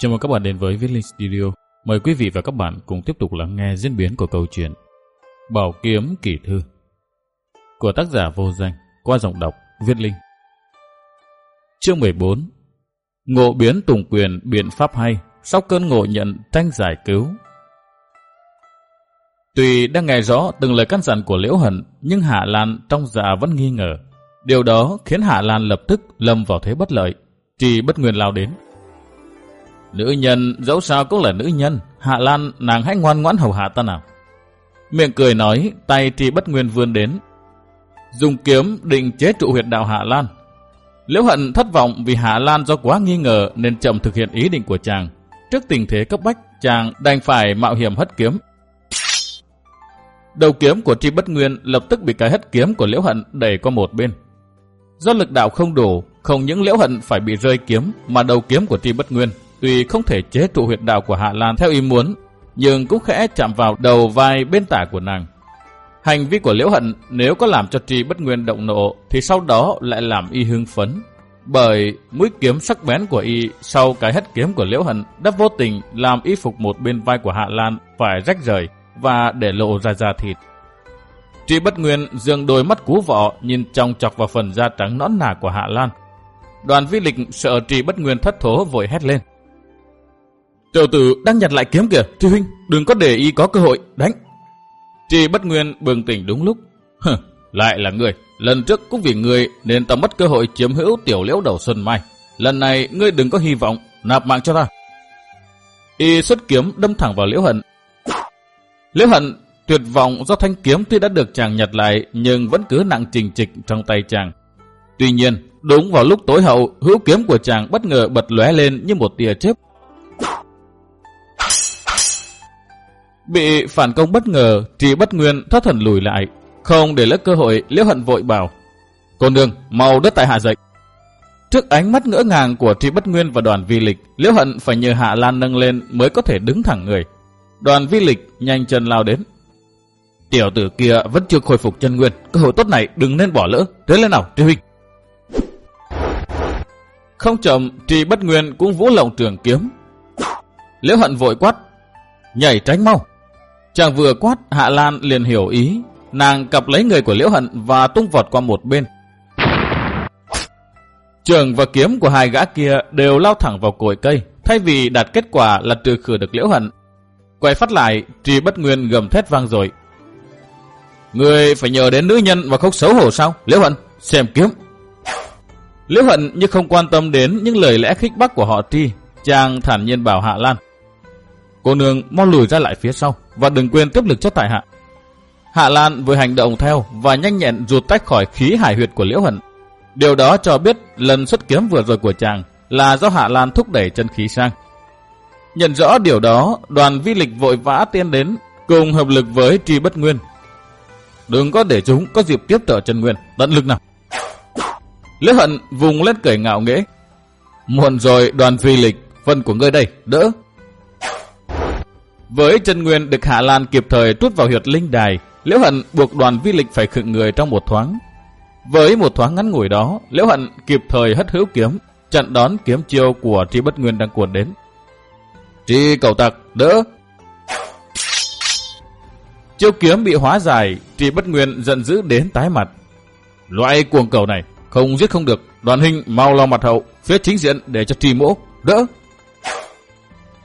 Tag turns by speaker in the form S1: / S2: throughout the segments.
S1: Chào mừng các bạn đến với Viết Linh Studio. Mời quý vị và các bạn cùng tiếp tục lắng nghe diễn biến của câu chuyện Bảo Kiếm Kỳ Thư của tác giả vô danh qua giọng đọc Viết Linh. Chương 14 Ngộ biến tùng quyền, biện pháp hay, sau cơn ngộ nhận, tranh giải cứu. Tuy đang nghe rõ từng lời căn dặn của Liễu Hận, nhưng Hạ Lan trong dạ vẫn nghi ngờ. Điều đó khiến Hạ Lan lập tức lâm vào thế bất lợi. Trì bất nguyên lao đến Nữ nhân dẫu sao cũng là nữ nhân, Hạ Lan nàng hãy ngoan ngoãn hầu hạ ta nào. Miệng cười nói, tay thì bất nguyên vươn đến. Dùng kiếm định chế trụ huyệt đạo Hạ Lan. Liễu hận thất vọng vì Hạ Lan do quá nghi ngờ nên chậm thực hiện ý định của chàng. Trước tình thế cấp bách, chàng đành phải mạo hiểm hất kiếm. Đầu kiếm của Tri Bất Nguyên lập tức bị cái hất kiếm của Liễu Hận đẩy qua một bên. Do lực đạo không đủ, không những Liễu Hận phải bị rơi kiếm mà đầu kiếm của Tri Bất Nguyên Tuy không thể chế trụ huyệt đạo của Hạ Lan theo ý muốn, nhưng cũng khẽ chạm vào đầu vai bên tả của nàng. Hành vi của Liễu Hận nếu có làm cho Tri bất nguyên động nộ thì sau đó lại làm y hưng phấn. Bởi mũi kiếm sắc bén của y sau cái hất kiếm của Liễu Hận đã vô tình làm y phục một bên vai của Hạ Lan phải rách rời và để lộ ra da thịt. Tri bất nguyên dường đôi mắt cú vọ nhìn trong chọc vào phần da trắng nõn nà của Hạ Lan. Đoàn vi lịch sợ Tri bất nguyên thất thố vội hét lên. Tiểu tử đang nhặt lại kiếm kìa, Thi Huynh, đừng có để ý có cơ hội, đánh. Tri bất nguyên bừng tỉnh đúng lúc. Hừ, lại là người, lần trước cũng vì người nên ta mất cơ hội chiếm hữu tiểu liễu đầu xuân mai. Lần này ngươi đừng có hy vọng, nạp mạng cho ta. Y xuất kiếm đâm thẳng vào liễu hận. Liễu hận tuyệt vọng do thanh kiếm tuy đã được chàng nhặt lại nhưng vẫn cứ nặng trình trịch trong tay chàng. Tuy nhiên, đúng vào lúc tối hậu, hữu kiếm của chàng bất ngờ bật lóe lên như một tia chớp Bị phản công bất ngờ, Trì Bất Nguyên thoát thần lùi lại, không để lỡ cơ hội, Liễu Hận vội bảo: "Cô nương, mau đất tại hạ dậy." Trước ánh mắt ngỡ ngàng của Trì Bất Nguyên và Đoàn Vi Lịch, Liễu Hận phải nhờ Hạ Lan nâng lên mới có thể đứng thẳng người. Đoàn Vi Lịch nhanh chân lao đến. Tiểu tử kia vẫn chưa khôi phục chân nguyên, cơ hội tốt này đừng nên bỏ lỡ. Thế lên nào, Trì huynh. Không chậm, Trì Bất Nguyên cũng vũ lộng trường kiếm. Liễu Hận vội quát, nhảy tránh mau. Chàng vừa quát, Hạ Lan liền hiểu ý. Nàng cặp lấy người của Liễu Hận và tung vọt qua một bên. Trường và kiếm của hai gã kia đều lao thẳng vào cội cây, thay vì đạt kết quả là trừ khử được Liễu Hận. Quay phát lại, Trì Bất Nguyên gầm thét vang rồi. Người phải nhờ đến nữ nhân và không xấu hổ sao? Liễu Hận, xem kiếm. Liễu Hận như không quan tâm đến những lời lẽ khích bác của họ Tri, chàng thản nhiên bảo Hạ Lan. Cô nương mau lùi ra lại phía sau và đừng quên tiếp lực cho tại hạ. Hạ Lan vừa hành động theo và nhanh nhẹn rụt tách khỏi khí hải huyệt của Liễu Hận. Điều đó cho biết lần xuất kiếm vừa rồi của chàng là do Hạ Lan thúc đẩy chân khí sang. Nhận rõ điều đó, đoàn vi lịch vội vã tiến đến cùng hợp lực với Tri Bất Nguyên. Đừng có để chúng có dịp tiếp trợ chân nguyên, tận lực nào. Liễu Hận vùng lên cười ngạo nghễ. Muộn rồi đoàn vi lịch, phần của ngươi đây, đỡ. Với chân nguyên được Hạ Lan kịp thời trút vào huyệt linh đài, Liễu Hận buộc đoàn vi lịch phải khựng người trong một thoáng. Với một thoáng ngắn ngủi đó, Liễu Hận kịp thời hất hữu kiếm, chặn đón kiếm chiêu của Tri Bất Nguyên đang cuộn đến. Tri cầu tặc, đỡ! Chiêu kiếm bị hóa giải, Tri Bất Nguyên giận dữ đến tái mặt. Loại cuồng cầu này, không giết không được, đoàn hình mau lo mặt hậu, phía chính diện để cho Tri Mỗ, đỡ!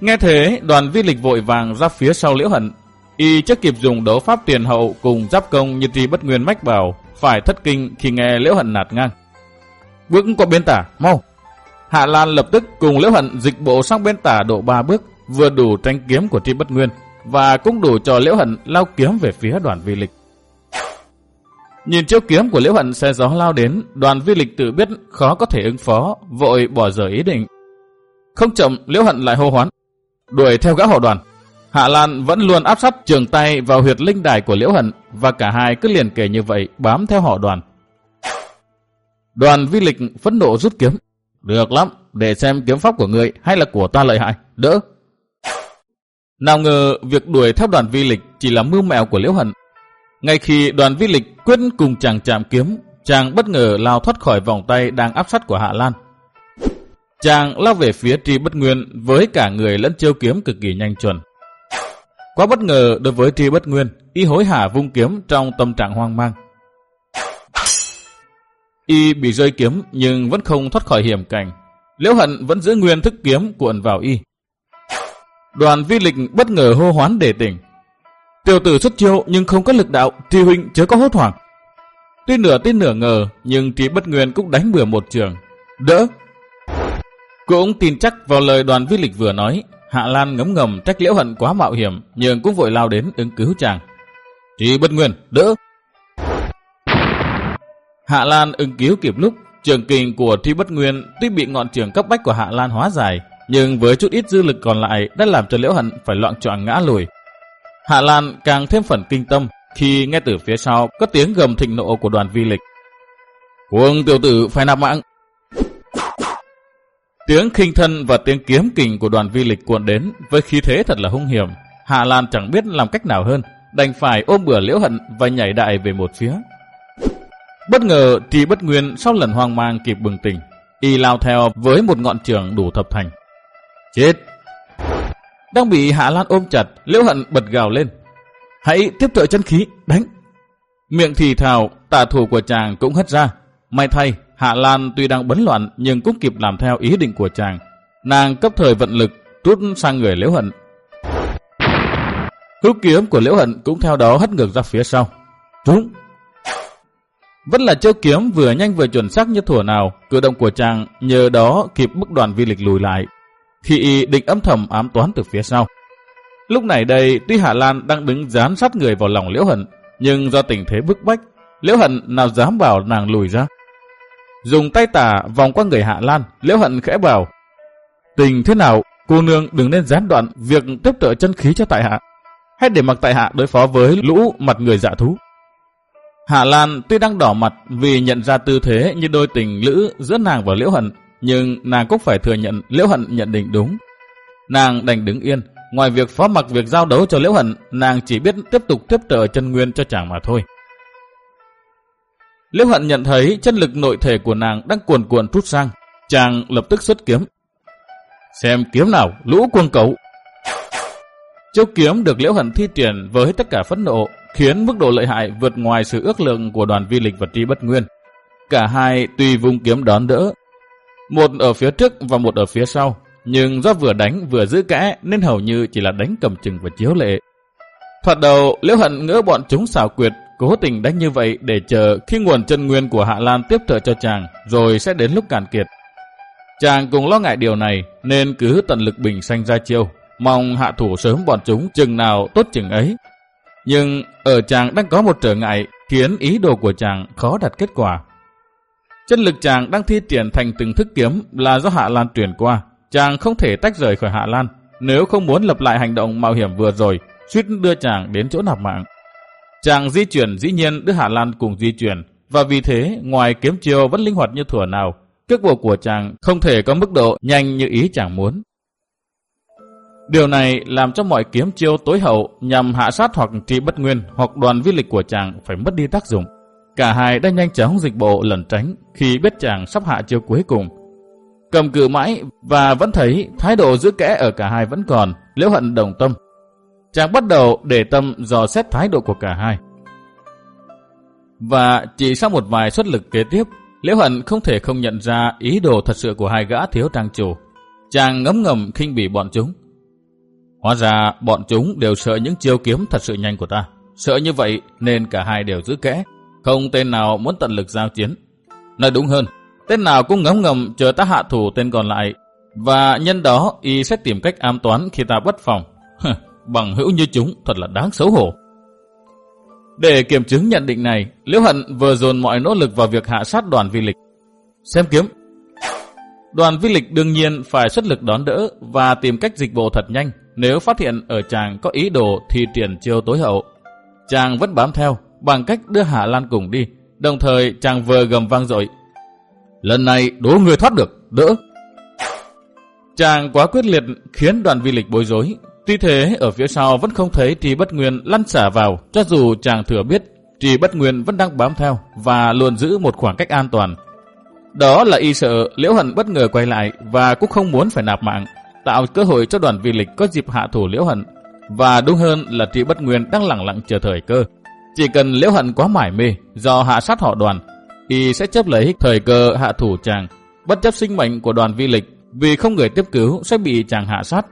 S1: Nghe thế, đoàn vi lịch vội vàng ra phía sau liễu hận. Y chưa kịp dùng đấu pháp tiền hậu cùng giáp công như tri bất nguyên mách bảo, phải thất kinh khi nghe liễu hận nạt ngang. Bước qua bên tả, mau. Hạ Lan lập tức cùng liễu hận dịch bộ sang bên tả độ ba bước, vừa đủ tranh kiếm của tri bất nguyên, và cũng đủ cho liễu hận lao kiếm về phía đoàn vi lịch. Nhìn chiêu kiếm của liễu hận xe gió lao đến, đoàn vi lịch tự biết khó có thể ứng phó, vội bỏ dở ý định. Không chậm, liễu hận lại hô hoán đuổi theo gã họ đoàn. Hạ Lan vẫn luôn áp sát trường tay vào huyệt linh đài của Liễu Hận và cả hai cứ liền kể như vậy bám theo họ đoàn. Đoàn vi lịch phẫn nộ rút kiếm. Được lắm, để xem kiếm pháp của người hay là của ta lợi hại. Đỡ. Nào ngờ việc đuổi theo đoàn vi lịch chỉ là mưu mẹo của Liễu Hận. Ngay khi đoàn vi lịch quyết cùng chàng chạm kiếm, chàng bất ngờ lao thoát khỏi vòng tay đang áp sát của Hạ Lan. Chàng lao về phía Tri Bất Nguyên với cả người lẫn chiêu kiếm cực kỳ nhanh chuẩn. Quá bất ngờ đối với Tri Bất Nguyên, y hối hả vung kiếm trong tâm trạng hoang mang. Y bị rơi kiếm nhưng vẫn không thoát khỏi hiểm cảnh. Liễu Hận vẫn giữ nguyên thức kiếm cuộn vào y. Đoàn vi lịch bất ngờ hô hoán để tỉnh. Tiểu tử xuất chiêu nhưng không có lực đạo, Tri huynh chớ có hốt hoảng. Tuy nửa tin nửa ngờ, nhưng Tri Bất Nguyên cũng đánh bừa một trường. Đỡ! Cũng tin chắc vào lời đoàn vi lịch vừa nói, Hạ Lan ngấm ngầm trách Liễu Hận quá mạo hiểm, nhưng cũng vội lao đến ứng cứu chàng. Chỉ Bất Nguyên, đỡ! Hạ Lan ứng cứu kịp lúc, trường kình của Tri Bất Nguyên tuy bị ngọn trường cấp bách của Hạ Lan hóa giải, nhưng với chút ít dư lực còn lại đã làm cho Liễu Hận phải loạn choạng ngã lùi. Hạ Lan càng thêm phần kinh tâm khi nghe từ phía sau có tiếng gầm thịnh nộ của đoàn vi lịch. Cuồng tiểu tử phải nạp mạng. Tiếng khinh thân và tiếng kiếm kình của đoàn vi lịch cuộn đến với khí thế thật là hung hiểm. Hạ Lan chẳng biết làm cách nào hơn, đành phải ôm bừa liễu hận và nhảy đại về một phía. Bất ngờ thì bất nguyên sau lần hoang mang kịp bừng tỉnh, y lao theo với một ngọn trường đủ thập thành. Chết! Đang bị Hạ Lan ôm chặt, Liễu Hận bật gào lên. Hãy tiếp trợ chân khí, đánh! Miệng thì thào, tà thủ của chàng cũng hất ra. May thay, Hạ Lan tuy đang bấn loạn nhưng cũng kịp làm theo ý định của chàng. Nàng cấp thời vận lực, rút sang người Liễu Hận. Hữu kiếm của Liễu Hận cũng theo đó hất ngược ra phía sau. Trúng! Vẫn là châu kiếm vừa nhanh vừa chuẩn xác như thủa nào, cử động của chàng nhờ đó kịp bức đoàn vi lịch lùi lại, khi định âm thầm ám toán từ phía sau. Lúc này đây, tuy Hạ Lan đang đứng dán sát người vào lòng Liễu Hận, nhưng do tình thế bức bách, Liễu Hận nào dám bảo nàng lùi ra. Dùng tay tả vòng qua người Hạ Lan, Liễu Hận khẽ bảo, tình thế nào, cô nương đừng nên gián đoạn việc tiếp trợ chân khí cho tại hạ. Hãy để mặc tại hạ đối phó với lũ mặt người dạ thú. Hạ Lan tuy đang đỏ mặt vì nhận ra tư thế như đôi tình lữ giữa nàng và Liễu Hận, nhưng nàng cũng phải thừa nhận Liễu Hận nhận định đúng. Nàng đành đứng yên, ngoài việc phó mặc việc giao đấu cho Liễu Hận, nàng chỉ biết tiếp tục tiếp trợ chân nguyên cho chàng mà thôi. Liễu Hận nhận thấy chân lực nội thể của nàng đang cuồn cuộn rút sang, chàng lập tức xuất kiếm. Xem kiếm nào, lũ quân cẩu. Châu kiếm được Liễu Hận thi triển với tất cả phẫn nộ, khiến mức độ lợi hại vượt ngoài sự ước lượng của đoàn vi lịch và tri bất nguyên. Cả hai tùy vùng kiếm đón đỡ, một ở phía trước và một ở phía sau, nhưng do vừa đánh vừa giữ kẽ nên hầu như chỉ là đánh cầm chừng và chiếu lệ. Thoạt đầu, Liễu Hận ngỡ bọn chúng xảo quyệt, cố tình đánh như vậy để chờ khi nguồn chân nguyên của Hạ Lan tiếp trợ cho chàng, rồi sẽ đến lúc cạn kiệt. Chàng cũng lo ngại điều này nên cứ tận lực bình sanh ra chiêu, mong hạ thủ sớm bọn chúng chừng nào tốt chừng ấy. Nhưng ở chàng đang có một trở ngại khiến ý đồ của chàng khó đạt kết quả. Chân lực chàng đang thi triển thành từng thức kiếm là do Hạ Lan truyền qua. Chàng không thể tách rời khỏi Hạ Lan nếu không muốn lập lại hành động mạo hiểm vừa rồi, suýt đưa chàng đến chỗ nạp mạng. Chàng di chuyển dĩ nhiên đứa Hà Lan cùng di chuyển, và vì thế ngoài kiếm chiêu vẫn linh hoạt như thuở nào, cước bộ của chàng không thể có mức độ nhanh như ý chàng muốn. Điều này làm cho mọi kiếm chiêu tối hậu nhằm hạ sát hoặc trị bất nguyên hoặc đoàn vi lịch của chàng phải mất đi tác dụng. Cả hai đã nhanh chóng dịch bộ lẩn tránh khi biết chàng sắp hạ chiêu cuối cùng. Cầm cự mãi và vẫn thấy thái độ giữ kẽ ở cả hai vẫn còn, liễu hận đồng tâm. Chàng bắt đầu để tâm dò xét thái độ của cả hai. Và chỉ sau một vài xuất lực kế tiếp, liễu hận không thể không nhận ra ý đồ thật sự của hai gã thiếu trang chủ. Chàng ngấm ngầm khinh bỉ bọn chúng. Hóa ra bọn chúng đều sợ những chiêu kiếm thật sự nhanh của ta. Sợ như vậy nên cả hai đều giữ kẽ. Không tên nào muốn tận lực giao chiến. Nói đúng hơn, tên nào cũng ngấm ngầm chờ ta hạ thủ tên còn lại. Và nhân đó y sẽ tìm cách am toán khi ta bất phòng. Bằng hữu như chúng thật là đáng xấu hổ. Để kiểm chứng nhận định này, Liễu Hận vừa dồn mọi nỗ lực vào việc hạ sát đoàn vi lịch. Xem kiếm. Đoàn vi lịch đương nhiên phải xuất lực đón đỡ và tìm cách dịch bộ thật nhanh nếu phát hiện ở chàng có ý đồ thì triển chiêu tối hậu. Chàng vẫn bám theo, bằng cách đưa Hạ Lan cùng đi, đồng thời chàng vừa gầm vang dội. Lần này đố người thoát được, đỡ. Chàng quá quyết liệt khiến đoàn vi lịch bối rối. Tuy thế, ở phía sau vẫn không thấy Trì Bất Nguyên lăn xả vào, cho dù chàng thừa biết Trì Bất Nguyên vẫn đang bám theo và luôn giữ một khoảng cách an toàn. Đó là y sợ Liễu Hận bất ngờ quay lại và cũng không muốn phải nạp mạng, tạo cơ hội cho đoàn vi lịch có dịp hạ thủ Liễu Hận. Và đúng hơn là Trì Bất Nguyên đang lặng lặng chờ thời cơ. Chỉ cần Liễu Hận quá mải mê do hạ sát họ đoàn, y sẽ chấp lấy thời cơ hạ thủ chàng, bất chấp sinh mệnh của đoàn vi lịch vì không người tiếp cứu sẽ bị chàng hạ sát.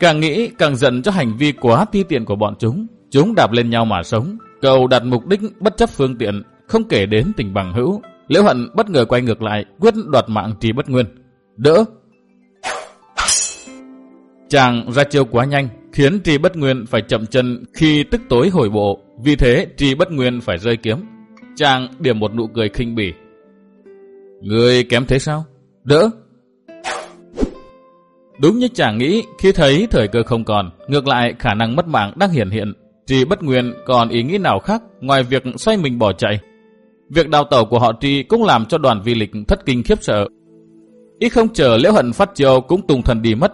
S1: Càng nghĩ càng giận cho hành vi quá ti tiện của bọn chúng. Chúng đạp lên nhau mà sống, cầu đặt mục đích bất chấp phương tiện, không kể đến tình bằng hữu. Liễu Hận bất ngờ quay ngược lại, quyết đoạt mạng Trì Bất Nguyên. Đỡ! Chàng ra chiêu quá nhanh, khiến Trì Bất Nguyên phải chậm chân khi tức tối hồi bộ. Vì thế Trì Bất Nguyên phải rơi kiếm. Chàng điểm một nụ cười khinh bỉ. Người kém thế sao? Đỡ! Đúng như chàng nghĩ, khi thấy thời cơ không còn, ngược lại khả năng mất mạng đang hiện hiện. Trì bất nguyên còn ý nghĩ nào khác ngoài việc xoay mình bỏ chạy. Việc đào tẩu của họ Trì cũng làm cho đoàn vi lịch thất kinh khiếp sợ. Ít không chờ liễu hận phát chiêu cũng tung thần đi mất.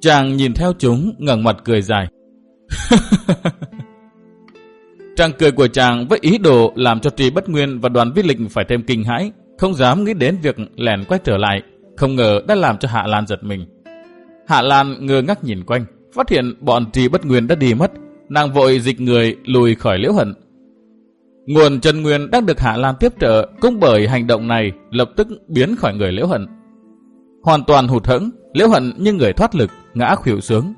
S1: Chàng nhìn theo chúng, ngẩng mặt cười dài. Tràng cười của chàng với ý đồ làm cho Trì bất nguyên và đoàn vi lịch phải thêm kinh hãi, không dám nghĩ đến việc lèn quay trở lại, không ngờ đã làm cho Hạ Lan giật mình. Hạ Lan ngơ ngác nhìn quanh, phát hiện bọn trì bất nguyên đã đi mất, nàng vội dịch người lùi khỏi liễu hận. Nguồn chân nguyên đang được Hạ Lan tiếp trợ cũng bởi hành động này lập tức biến khỏi người liễu hận. Hoàn toàn hụt hẫng, liễu hận như người thoát lực, ngã khuỵu sướng.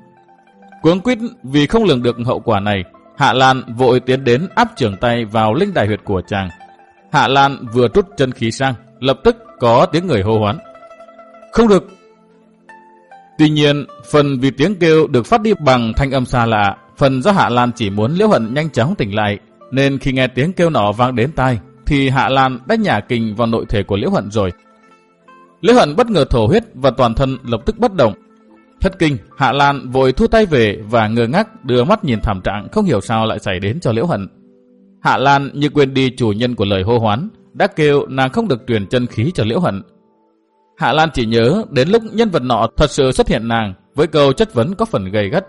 S1: Cuống quýt vì không lường được hậu quả này, Hạ Lan vội tiến đến áp trường tay vào linh đại huyệt của chàng. Hạ Lan vừa trút chân khí sang, lập tức có tiếng người hô hoán. Không được. Tuy nhiên, phần vì tiếng kêu được phát đi bằng thanh âm xa lạ, phần do Hạ Lan chỉ muốn Liễu Hận nhanh chóng tỉnh lại, nên khi nghe tiếng kêu nọ vang đến tai, thì Hạ Lan đã nhả kình vào nội thể của Liễu Hận rồi. Liễu Hận bất ngờ thổ huyết và toàn thân lập tức bất động. Thất kinh, Hạ Lan vội thu tay về và ngơ ngác đưa mắt nhìn thảm trạng không hiểu sao lại xảy đến cho Liễu Hận. Hạ Lan như quên đi chủ nhân của lời hô hoán, đã kêu nàng không được truyền chân khí cho Liễu Hận, Hạ Lan chỉ nhớ đến lúc nhân vật nọ thật sự xuất hiện nàng với câu chất vấn có phần gầy gắt.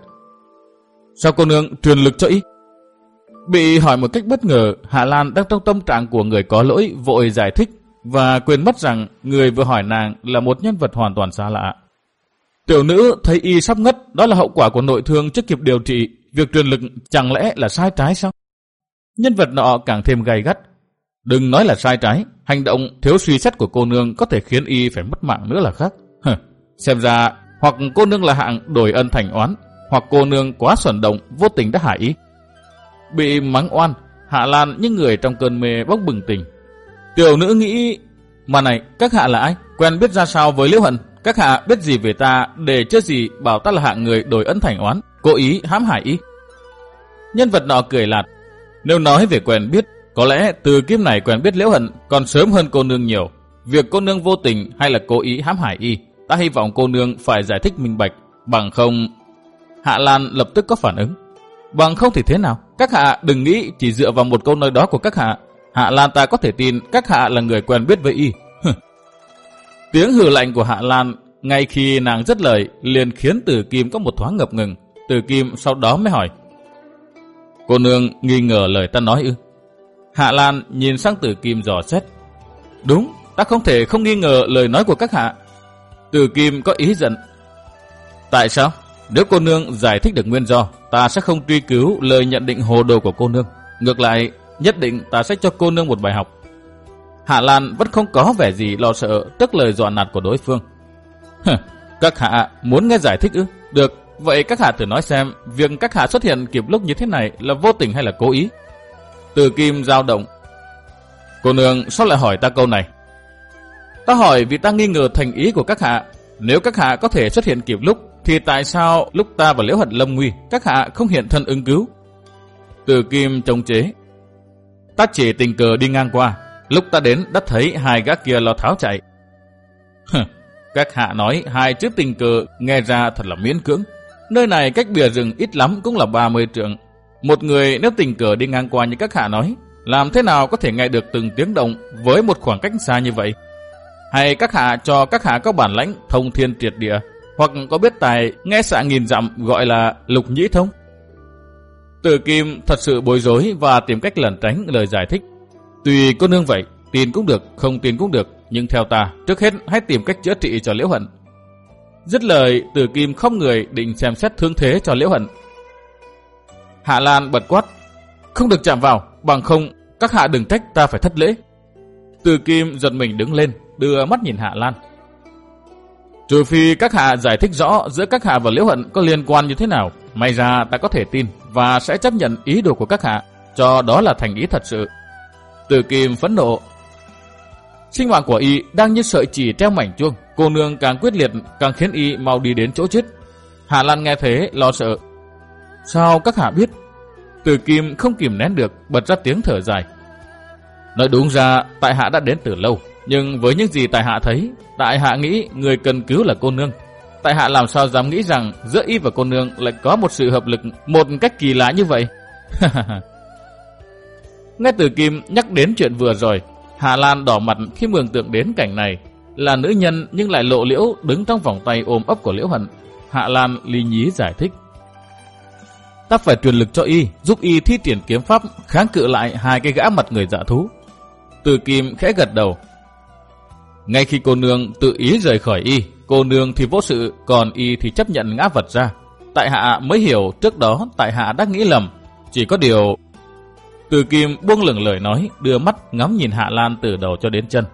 S1: Sao cô nương truyền lực cho ý? Bị hỏi một cách bất ngờ, Hạ Lan đang trong tâm trạng của người có lỗi vội giải thích và quên mất rằng người vừa hỏi nàng là một nhân vật hoàn toàn xa lạ. Tiểu nữ thấy y sắp ngất, đó là hậu quả của nội thương chưa kịp điều trị. Việc truyền lực chẳng lẽ là sai trái sao? Nhân vật nọ càng thêm gay gắt, Đừng nói là sai trái, hành động thiếu suy xét của cô nương có thể khiến y phải mất mạng nữa là khác. Hừ, xem ra hoặc cô nương là hạng đổi ân thành oán, hoặc cô nương quá xuẩn động, vô tình đã hại ý. Bị mắng oan, Hạ Lan những người trong cơn mê bốc bừng tỉnh. Tiểu nữ nghĩ... Mà này, các hạ là ai? Quen biết ra sao với Liễu Hận? Các hạ biết gì về ta để chưa gì bảo ta là hạng người đổi ân thành oán, cố ý hãm hại ý. Nhân vật nọ cười lạt. Nếu nói về quen biết, có lẽ từ kiếp này quen biết Liễu Hận còn sớm hơn cô nương nhiều. Việc cô nương vô tình hay là cố ý hãm hại y, ta hy vọng cô nương phải giải thích minh bạch, bằng không... Hạ Lan lập tức có phản ứng. Bằng không thì thế nào? Các hạ đừng nghĩ chỉ dựa vào một câu nói đó của các hạ. Hạ Lan ta có thể tin các hạ là người quen biết với y. Tiếng hừ lạnh của Hạ Lan ngay khi nàng dứt lời liền khiến Tử Kim có một thoáng ngập ngừng. Tử Kim sau đó mới hỏi. Cô nương nghi ngờ lời ta nói ư? Hạ Lan nhìn sang tử kim dò xét. Đúng, ta không thể không nghi ngờ lời nói của các hạ. Tử kim có ý giận. Tại sao? Nếu cô nương giải thích được nguyên do, ta sẽ không truy cứu lời nhận định hồ đồ của cô nương. Ngược lại, nhất định ta sẽ cho cô nương một bài học. Hạ Lan vẫn không có vẻ gì lo sợ tức lời dọa nạt của đối phương. các hạ muốn nghe giải thích ư? Được, vậy các hạ thử nói xem, việc các hạ xuất hiện kịp lúc như thế này là vô tình hay là cố ý? Từ kim dao động. Cô nương sao lại hỏi ta câu này? Ta hỏi vì ta nghi ngờ thành ý của các hạ. Nếu các hạ có thể xuất hiện kịp lúc, thì tại sao lúc ta và liễu hận lâm nguy, các hạ không hiện thân ứng cứu? Từ kim trông chế. Ta chỉ tình cờ đi ngang qua. Lúc ta đến đã thấy hai gác kia lo tháo chạy. các hạ nói hai chữ tình cờ nghe ra thật là miễn cưỡng. Nơi này cách bìa rừng ít lắm cũng là 30 trượng. Một người nếu tình cờ đi ngang qua như các hạ nói, làm thế nào có thể nghe được từng tiếng động với một khoảng cách xa như vậy? Hay các hạ cho các hạ có bản lãnh thông thiên triệt địa, hoặc có biết tài nghe xạ nghìn dặm gọi là lục nhĩ thông? Từ Kim thật sự bối rối và tìm cách lẩn tránh lời giải thích. Tùy cô nương vậy, tin cũng được, không tin cũng được, nhưng theo ta, trước hết hãy tìm cách chữa trị cho Liễu Hận. Dứt lời, Tử Kim không người định xem xét thương thế cho Liễu Hận. Hạ Lan bật quát, không được chạm vào, bằng không các hạ đừng trách ta phải thất lễ. Từ Kim giật mình đứng lên, đưa mắt nhìn Hạ Lan. Trừ phi các hạ giải thích rõ giữa các hạ và Liễu Hận có liên quan như thế nào, may ra ta có thể tin và sẽ chấp nhận ý đồ của các hạ, cho đó là thành ý thật sự. Từ Kim phẫn nộ. Sinh mạng của y đang như sợi chỉ treo mảnh chuông, cô nương càng quyết liệt càng khiến y mau đi đến chỗ chết. Hạ Lan nghe thế lo sợ. Sao các hạ biết? từ Kim không kìm nén được, bật ra tiếng thở dài. Nói đúng ra, tại hạ đã đến từ lâu, nhưng với những gì tại hạ thấy, tại hạ nghĩ người cần cứu là cô nương. Tại hạ làm sao dám nghĩ rằng giữa y và cô nương lại có một sự hợp lực một cách kỳ lạ như vậy. Nghe từ Kim nhắc đến chuyện vừa rồi, Hà Lan đỏ mặt khi mường tượng đến cảnh này. Là nữ nhân nhưng lại lộ liễu đứng trong vòng tay ôm ấp của liễu hận. Hạ Lan ly nhí giải thích. Ta phải truyền lực cho y, giúp y thi triển kiếm pháp kháng cự lại hai cái gã mặt người dạ thú. Từ Kim khẽ gật đầu. Ngay khi cô nương tự ý rời khỏi y, cô nương thì vô sự, còn y thì chấp nhận ngã vật ra. Tại hạ mới hiểu trước đó tại hạ đã nghĩ lầm. Chỉ có điều từ Kim buông lửng lời nói, đưa mắt ngắm nhìn Hạ Lan từ đầu cho đến chân.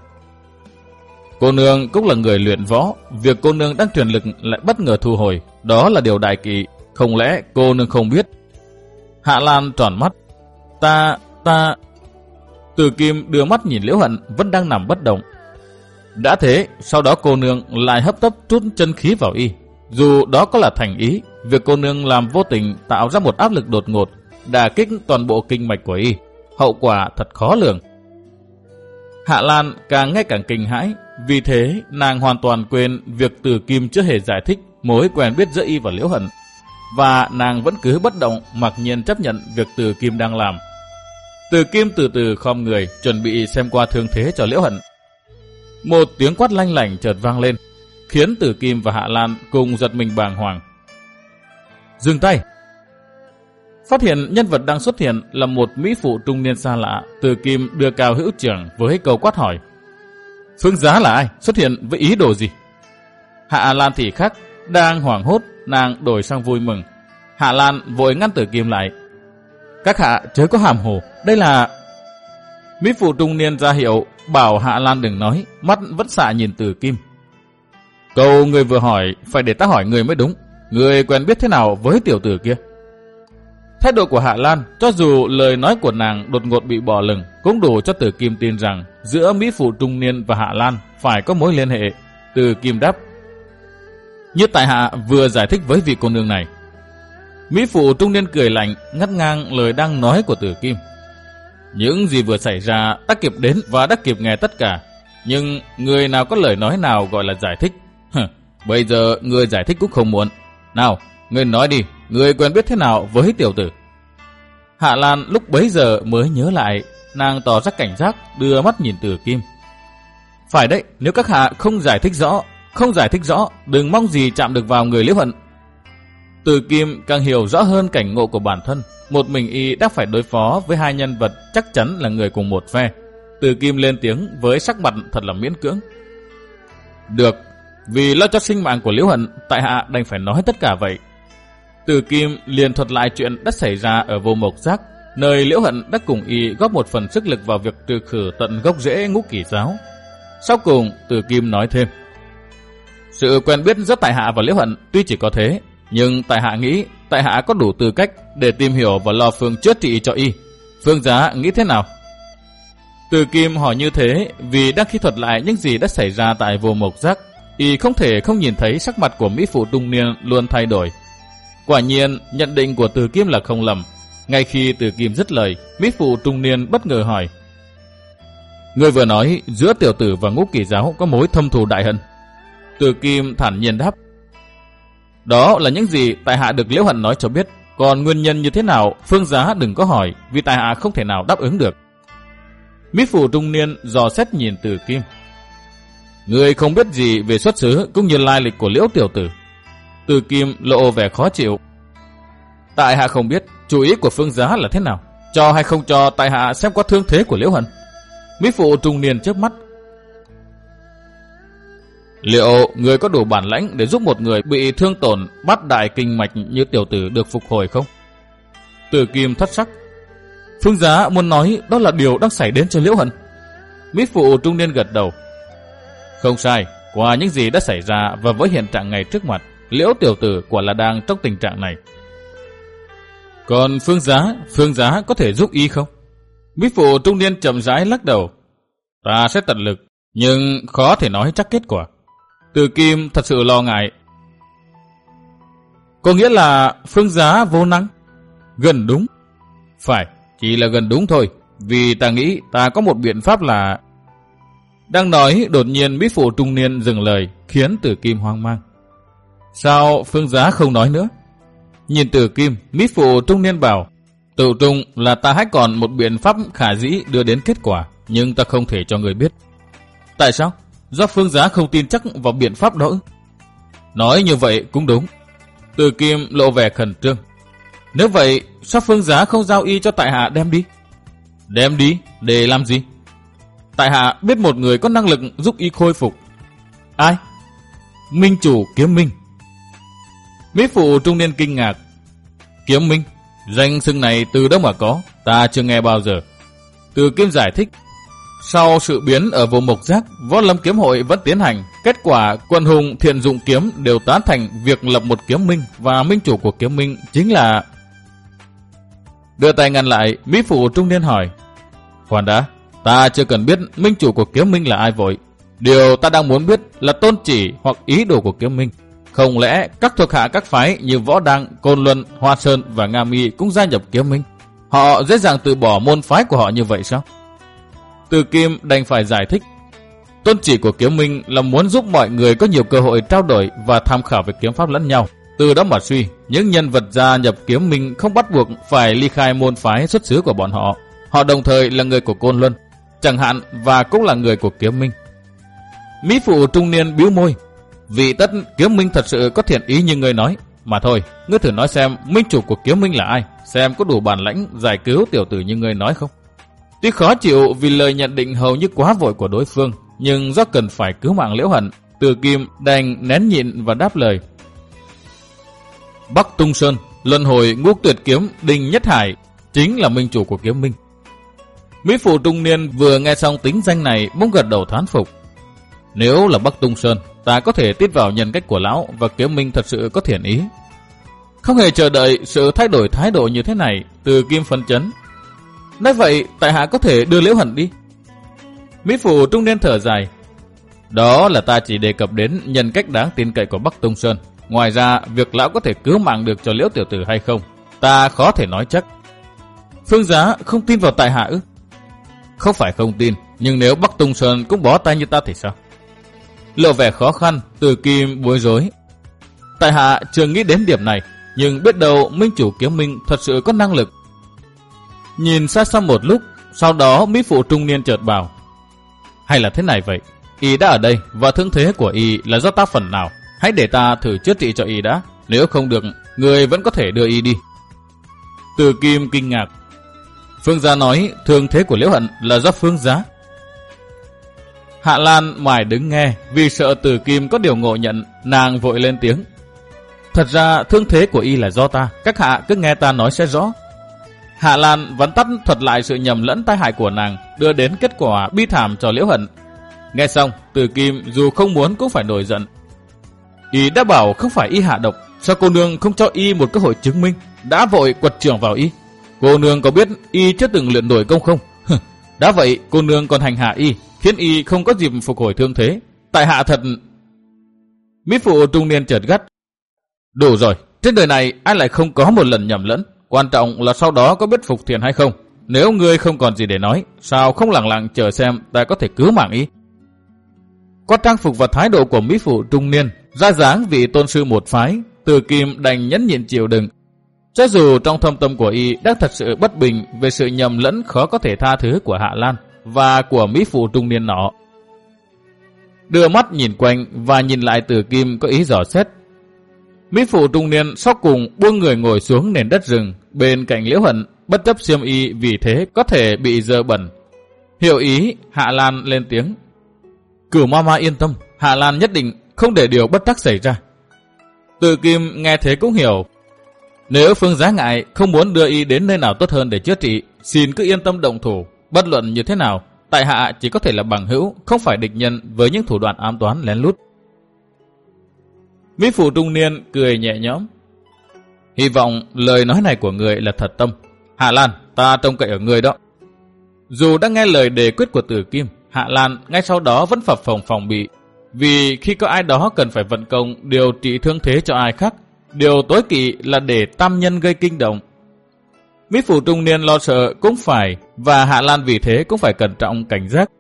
S1: Cô nương cũng là người luyện võ, việc cô nương đang truyền lực lại bất ngờ thu hồi, đó là điều đại kỵ, không lẽ cô nương không biết? Hạ Lan tròn mắt, ta, ta... Từ Kim đưa mắt nhìn Liễu Hận vẫn đang nằm bất động. Đã thế, sau đó cô nương lại hấp tấp trút chân khí vào y. Dù đó có là thành ý, việc cô nương làm vô tình tạo ra một áp lực đột ngột, đà kích toàn bộ kinh mạch của y. Hậu quả thật khó lường. Hạ Lan càng ngay càng kinh hãi, vì thế nàng hoàn toàn quên việc từ kim chưa hề giải thích mối quen biết giữa y và liễu hận. Và nàng vẫn cứ bất động mặc nhiên chấp nhận việc từ kim đang làm. Từ kim từ từ khom người chuẩn bị xem qua thương thế cho liễu hận. Một tiếng quát lanh lảnh chợt vang lên, khiến Từ Kim và Hạ Lan cùng giật mình bàng hoàng. Dừng tay! Phát hiện nhân vật đang xuất hiện là một mỹ phụ trung niên xa lạ, từ kim đưa cao hữu trưởng với câu quát hỏi. Phương giá là ai? Xuất hiện với ý đồ gì? Hạ Lan thì khác, đang hoảng hốt, nàng đổi sang vui mừng. Hạ Lan vội ngăn tử kim lại. Các hạ chớ có hàm hồ, đây là... Mỹ phụ trung niên ra hiệu, bảo Hạ Lan đừng nói, mắt vẫn xạ nhìn tử kim. Câu người vừa hỏi, phải để ta hỏi người mới đúng. Người quen biết thế nào với tiểu tử kia? Thái độ của Hạ Lan, cho dù lời nói của nàng đột ngột bị bỏ lửng, cũng đủ cho Tử Kim tin rằng giữa Mỹ Phụ Trung Niên và Hạ Lan phải có mối liên hệ. Từ Kim đáp. Như tại Hạ vừa giải thích với vị cô nương này. Mỹ Phụ Trung Niên cười lạnh, ngắt ngang lời đang nói của Tử Kim. Những gì vừa xảy ra đã kịp đến và đã kịp nghe tất cả. Nhưng người nào có lời nói nào gọi là giải thích. Bây giờ người giải thích cũng không muốn Nào, người nói đi, Người quen biết thế nào với tiểu tử? Hạ Lan lúc bấy giờ mới nhớ lại, nàng tỏ ra cảnh giác, đưa mắt nhìn tử Kim. Phải đấy, nếu các hạ không giải thích rõ, không giải thích rõ, đừng mong gì chạm được vào người Liễu Hận. Từ Kim càng hiểu rõ hơn cảnh ngộ của bản thân, một mình y đã phải đối phó với hai nhân vật chắc chắn là người cùng một phe. Từ Kim lên tiếng với sắc mặt thật là miễn cưỡng. Được, vì lo cho sinh mạng của Liễu Hận, tại hạ đành phải nói tất cả vậy. Từ Kim liền thuật lại chuyện đã xảy ra ở vô mộc giác, nơi Liễu Hận đã cùng y góp một phần sức lực vào việc trừ khử tận gốc rễ ngũ kỷ giáo. Sau cùng, Từ Kim nói thêm. Sự quen biết giữa Tài Hạ và Liễu Hận tuy chỉ có thế, nhưng Tài Hạ nghĩ Tài Hạ có đủ tư cách để tìm hiểu và lo phương chữa trị cho y. Phương Giá nghĩ thế nào? Từ Kim hỏi như thế vì đang khi thuật lại những gì đã xảy ra tại vô mộc giác, y không thể không nhìn thấy sắc mặt của Mỹ Phụ Trung Niên luôn thay đổi. Quả nhiên, nhận định của Từ Kim là không lầm. Ngay khi Từ Kim dứt lời, Mỹ Phụ trung niên bất ngờ hỏi. Người vừa nói giữa tiểu tử và ngũ kỳ giáo có mối thâm thù đại hận. Từ Kim thản nhiên đáp. Đó là những gì tại hạ được Liễu Hận nói cho biết. Còn nguyên nhân như thế nào, Phương Giá đừng có hỏi vì tại hạ không thể nào đáp ứng được. Mỹ Phụ trung niên dò xét nhìn Từ Kim. Người không biết gì về xuất xứ cũng như lai lịch của Liễu tiểu tử. Từ Kim lộ vẻ khó chịu. Tại hạ không biết chủ ý của Phương Giá là thế nào. Cho hay không cho tại hạ xem qua thương thế của Liễu Hận. Mỹ phụ trung niên trước mắt. Liệu người có đủ bản lãnh để giúp một người bị thương tổn bắt đại kinh mạch như tiểu tử được phục hồi không? Từ kim thất sắc. Phương giá muốn nói đó là điều đang xảy đến cho Liễu Hận. Mỹ phụ trung niên gật đầu. Không sai, qua những gì đã xảy ra và với hiện trạng ngày trước mặt, Liễu tiểu tử quả là đang trong tình trạng này. Còn Phương giá, Phương giá có thể giúp y không? Mỹ phụ trung niên chậm rãi lắc đầu. Ta sẽ tận lực, nhưng khó thể nói chắc kết quả. Từ Kim thật sự lo ngại. Có nghĩa là phương giá vô năng? Gần đúng. Phải, chỉ là gần đúng thôi. Vì ta nghĩ ta có một biện pháp là... Đang nói, đột nhiên Mỹ phụ trung niên dừng lời, khiến Tử Kim hoang mang. Sao phương giá không nói nữa? Nhìn Tử Kim, Mỹ phụ trung niên bảo, Tự trung là ta hãy còn một biện pháp khả dĩ đưa đến kết quả, nhưng ta không thể cho người biết. Tại sao? Do phương giá không tin chắc vào biện pháp đó. Nói như vậy cũng đúng. Từ kim lộ vẻ khẩn trương. Nếu vậy, sao phương giá không giao y cho tại hạ đem đi? Đem đi, để làm gì? Tại hạ biết một người có năng lực giúp y khôi phục. Ai? Minh chủ kiếm minh. Mỹ phụ trung niên kinh ngạc. Kiếm minh? Danh xưng này từ đâu mà có? Ta chưa nghe bao giờ. Từ kim giải thích. Sau sự biến ở vùng mộc giác, võ lâm kiếm hội vẫn tiến hành. Kết quả, quân hùng thiện dụng kiếm đều tán thành việc lập một kiếm minh và minh chủ của kiếm minh chính là... Đưa tay ngăn lại, Mỹ Phụ trung niên hỏi. Khoan đã, ta chưa cần biết minh chủ của kiếm minh là ai vội. Điều ta đang muốn biết là tôn chỉ hoặc ý đồ của kiếm minh. Không lẽ các thuộc hạ các phái như Võ Đăng, Côn Luân, Hoa Sơn và Nga Mi cũng gia nhập kiếm minh? Họ dễ dàng từ bỏ môn phái của họ như vậy sao? Từ Kim đành phải giải thích. Tôn chỉ của kiếm minh là muốn giúp mọi người có nhiều cơ hội trao đổi và tham khảo về kiếm pháp lẫn nhau. Từ đó mà suy, những nhân vật gia nhập kiếm minh không bắt buộc phải ly khai môn phái xuất xứ của bọn họ. Họ đồng thời là người của Côn Luân, chẳng hạn và cũng là người của kiếm minh. Mỹ phụ trung niên biếu môi. Vì tất kiếm minh thật sự có thiện ý như người nói. Mà thôi, ngươi thử nói xem minh chủ của kiếm minh là ai, xem có đủ bản lãnh giải cứu tiểu tử như người nói không. Tuy khó chịu vì lời nhận định hầu như quá vội của đối phương, nhưng do cần phải cứu mạng liễu hận, từ kim đành nén nhịn và đáp lời. Bắc Tung Sơn, luân hồi ngũ tuyệt kiếm Đinh Nhất Hải, chính là minh chủ của kiếm minh. Mỹ phụ trung niên vừa nghe xong tính danh này bỗng gật đầu thán phục. Nếu là Bắc Tung Sơn, ta có thể tiết vào nhân cách của lão và kiếm minh thật sự có thiện ý. Không hề chờ đợi sự thay đổi thái độ như thế này, từ kim phân chấn, Nói vậy, tại hạ có thể đưa Liễu hẳn đi. Mỹ Phụ trung niên thở dài. Đó là ta chỉ đề cập đến nhân cách đáng tin cậy của Bắc Tông Sơn. Ngoài ra, việc lão có thể cứu mạng được cho Liễu Tiểu Tử hay không, ta khó thể nói chắc. Phương Giá không tin vào tại hạ ư? Không phải không tin, nhưng nếu Bắc Tông Sơn cũng bó tay như ta thì sao? Lộ vẻ khó khăn, từ kim bối rối. Tại hạ chưa nghĩ đến điểm này, nhưng biết đâu Minh Chủ Kiếm Minh thật sự có năng lực Nhìn xa xăm một lúc, sau đó Mỹ Phụ trung niên chợt bảo. Hay là thế này vậy? Y đã ở đây và thương thế của Y là do ta phần nào? Hãy để ta thử chữa trị cho Y đã. Nếu không được, người vẫn có thể đưa Y đi. Từ Kim kinh ngạc. Phương Giá nói thương thế của Liễu Hận là do Phương Giá. Hạ Lan mải đứng nghe vì sợ Từ Kim có điều ngộ nhận, nàng vội lên tiếng. Thật ra thương thế của y là do ta, các hạ cứ nghe ta nói sẽ rõ. Hạ Lan vẫn tắt thuật lại sự nhầm lẫn tai hại của nàng, đưa đến kết quả bi thảm cho Liễu Hận. Nghe xong, Từ Kim dù không muốn cũng phải nổi giận. Y đã bảo không phải y hạ độc, sao cô nương không cho y một cơ hội chứng minh, đã vội quật trưởng vào y. Cô nương có biết y chưa từng luyện đổi công không? đã vậy, cô nương còn hành hạ y, khiến y không có dịp phục hồi thương thế. Tại hạ thật... Mỹ phụ trung niên chợt gắt. Đủ rồi, trên đời này ai lại không có một lần nhầm lẫn. Quan trọng là sau đó có biết phục thiện hay không. Nếu ngươi không còn gì để nói, sao không lặng lặng chờ xem ta có thể cứu mạng ý. Qua trang phục và thái độ của Mỹ Phụ trung niên, ra dáng vị tôn sư một phái, từ kim đành nhẫn nhịn chịu đựng. Cho dù trong thâm tâm của y đang thật sự bất bình về sự nhầm lẫn khó có thể tha thứ của Hạ Lan và của Mỹ Phụ trung niên nọ. Đưa mắt nhìn quanh và nhìn lại từ kim có ý dò xét Mỹ phụ trung niên sau cùng buông người ngồi xuống nền đất rừng bên cạnh liễu hận, bất chấp xiêm y vì thế có thể bị dơ bẩn. Hiểu ý, Hạ Lan lên tiếng. Cửu Mama yên tâm, Hạ Lan nhất định không để điều bất tắc xảy ra. Từ Kim nghe thế cũng hiểu. Nếu Phương Giá ngại không muốn đưa y đến nơi nào tốt hơn để chữa trị, xin cứ yên tâm động thủ, bất luận như thế nào, tại hạ chỉ có thể là bằng hữu, không phải địch nhân với những thủ đoạn ám toán lén lút. Mỹ Phụ Trung Niên cười nhẹ nhõm. Hy vọng lời nói này của người là thật tâm. Hạ Lan, ta trông cậy ở người đó. Dù đã nghe lời đề quyết của Tử Kim, Hạ Lan ngay sau đó vẫn phập phòng phòng bị. Vì khi có ai đó cần phải vận công điều trị thương thế cho ai khác, điều tối kỵ là để tam nhân gây kinh động. Mỹ phụ Trung Niên lo sợ cũng phải, và Hạ Lan vì thế cũng phải cẩn trọng cảnh giác.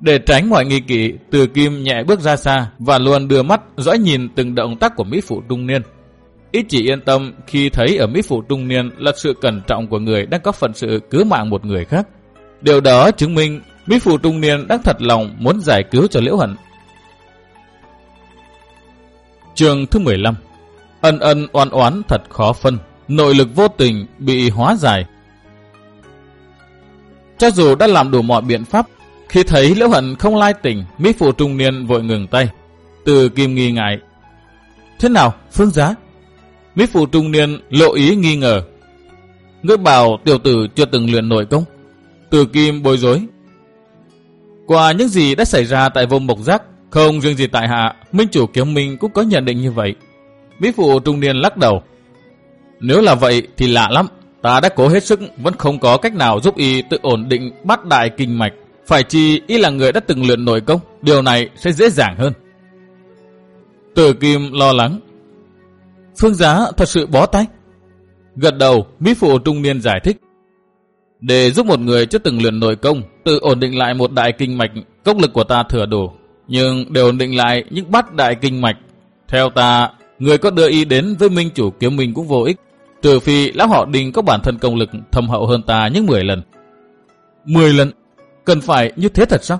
S1: Để tránh mọi nghi kỵ, Từ Kim nhẹ bước ra xa và luôn đưa mắt dõi nhìn từng động tác của Mỹ Phụ Trung Niên. Ít chỉ yên tâm khi thấy ở Mỹ Phụ Trung Niên là sự cẩn trọng của người đang có phận sự cứu mạng một người khác. Điều đó chứng minh Mỹ Phụ Trung Niên đang thật lòng muốn giải cứu cho Liễu Hận. Trường thứ 15 Ân ân oan oán thật khó phân, nội lực vô tình bị hóa giải. Cho dù đã làm đủ mọi biện pháp, khi thấy Liễu Hận không lai tỉnh, Mỹ Phụ Trung Niên vội ngừng tay. Từ Kim nghi ngại. Thế nào, Phương Giá? Mỹ Phụ Trung Niên lộ ý nghi ngờ. Ngươi bảo tiểu tử chưa từng luyện nội công. Từ Kim bối rối. Qua những gì đã xảy ra tại vùng Mộc Giác, không riêng gì tại hạ, Minh Chủ Kiếm Minh cũng có nhận định như vậy. Mỹ Phụ Trung Niên lắc đầu. Nếu là vậy thì lạ lắm. Ta đã cố hết sức vẫn không có cách nào giúp y tự ổn định bắt đại kinh mạch. Phải chi y là người đã từng luyện nội công, điều này sẽ dễ dàng hơn. Tử Kim lo lắng. Phương giá thật sự bó tay. Gật đầu, Mỹ Phụ Trung Niên giải thích. Để giúp một người chưa từng luyện nội công, tự ổn định lại một đại kinh mạch, công lực của ta thừa đủ. Nhưng để ổn định lại những bắt đại kinh mạch, theo ta, người có đưa y đến với minh chủ kiếm mình cũng vô ích. Trừ phi lão họ đình có bản thân công lực thâm hậu hơn ta những 10 lần. 10 lần? Cần phải như thế thật sao?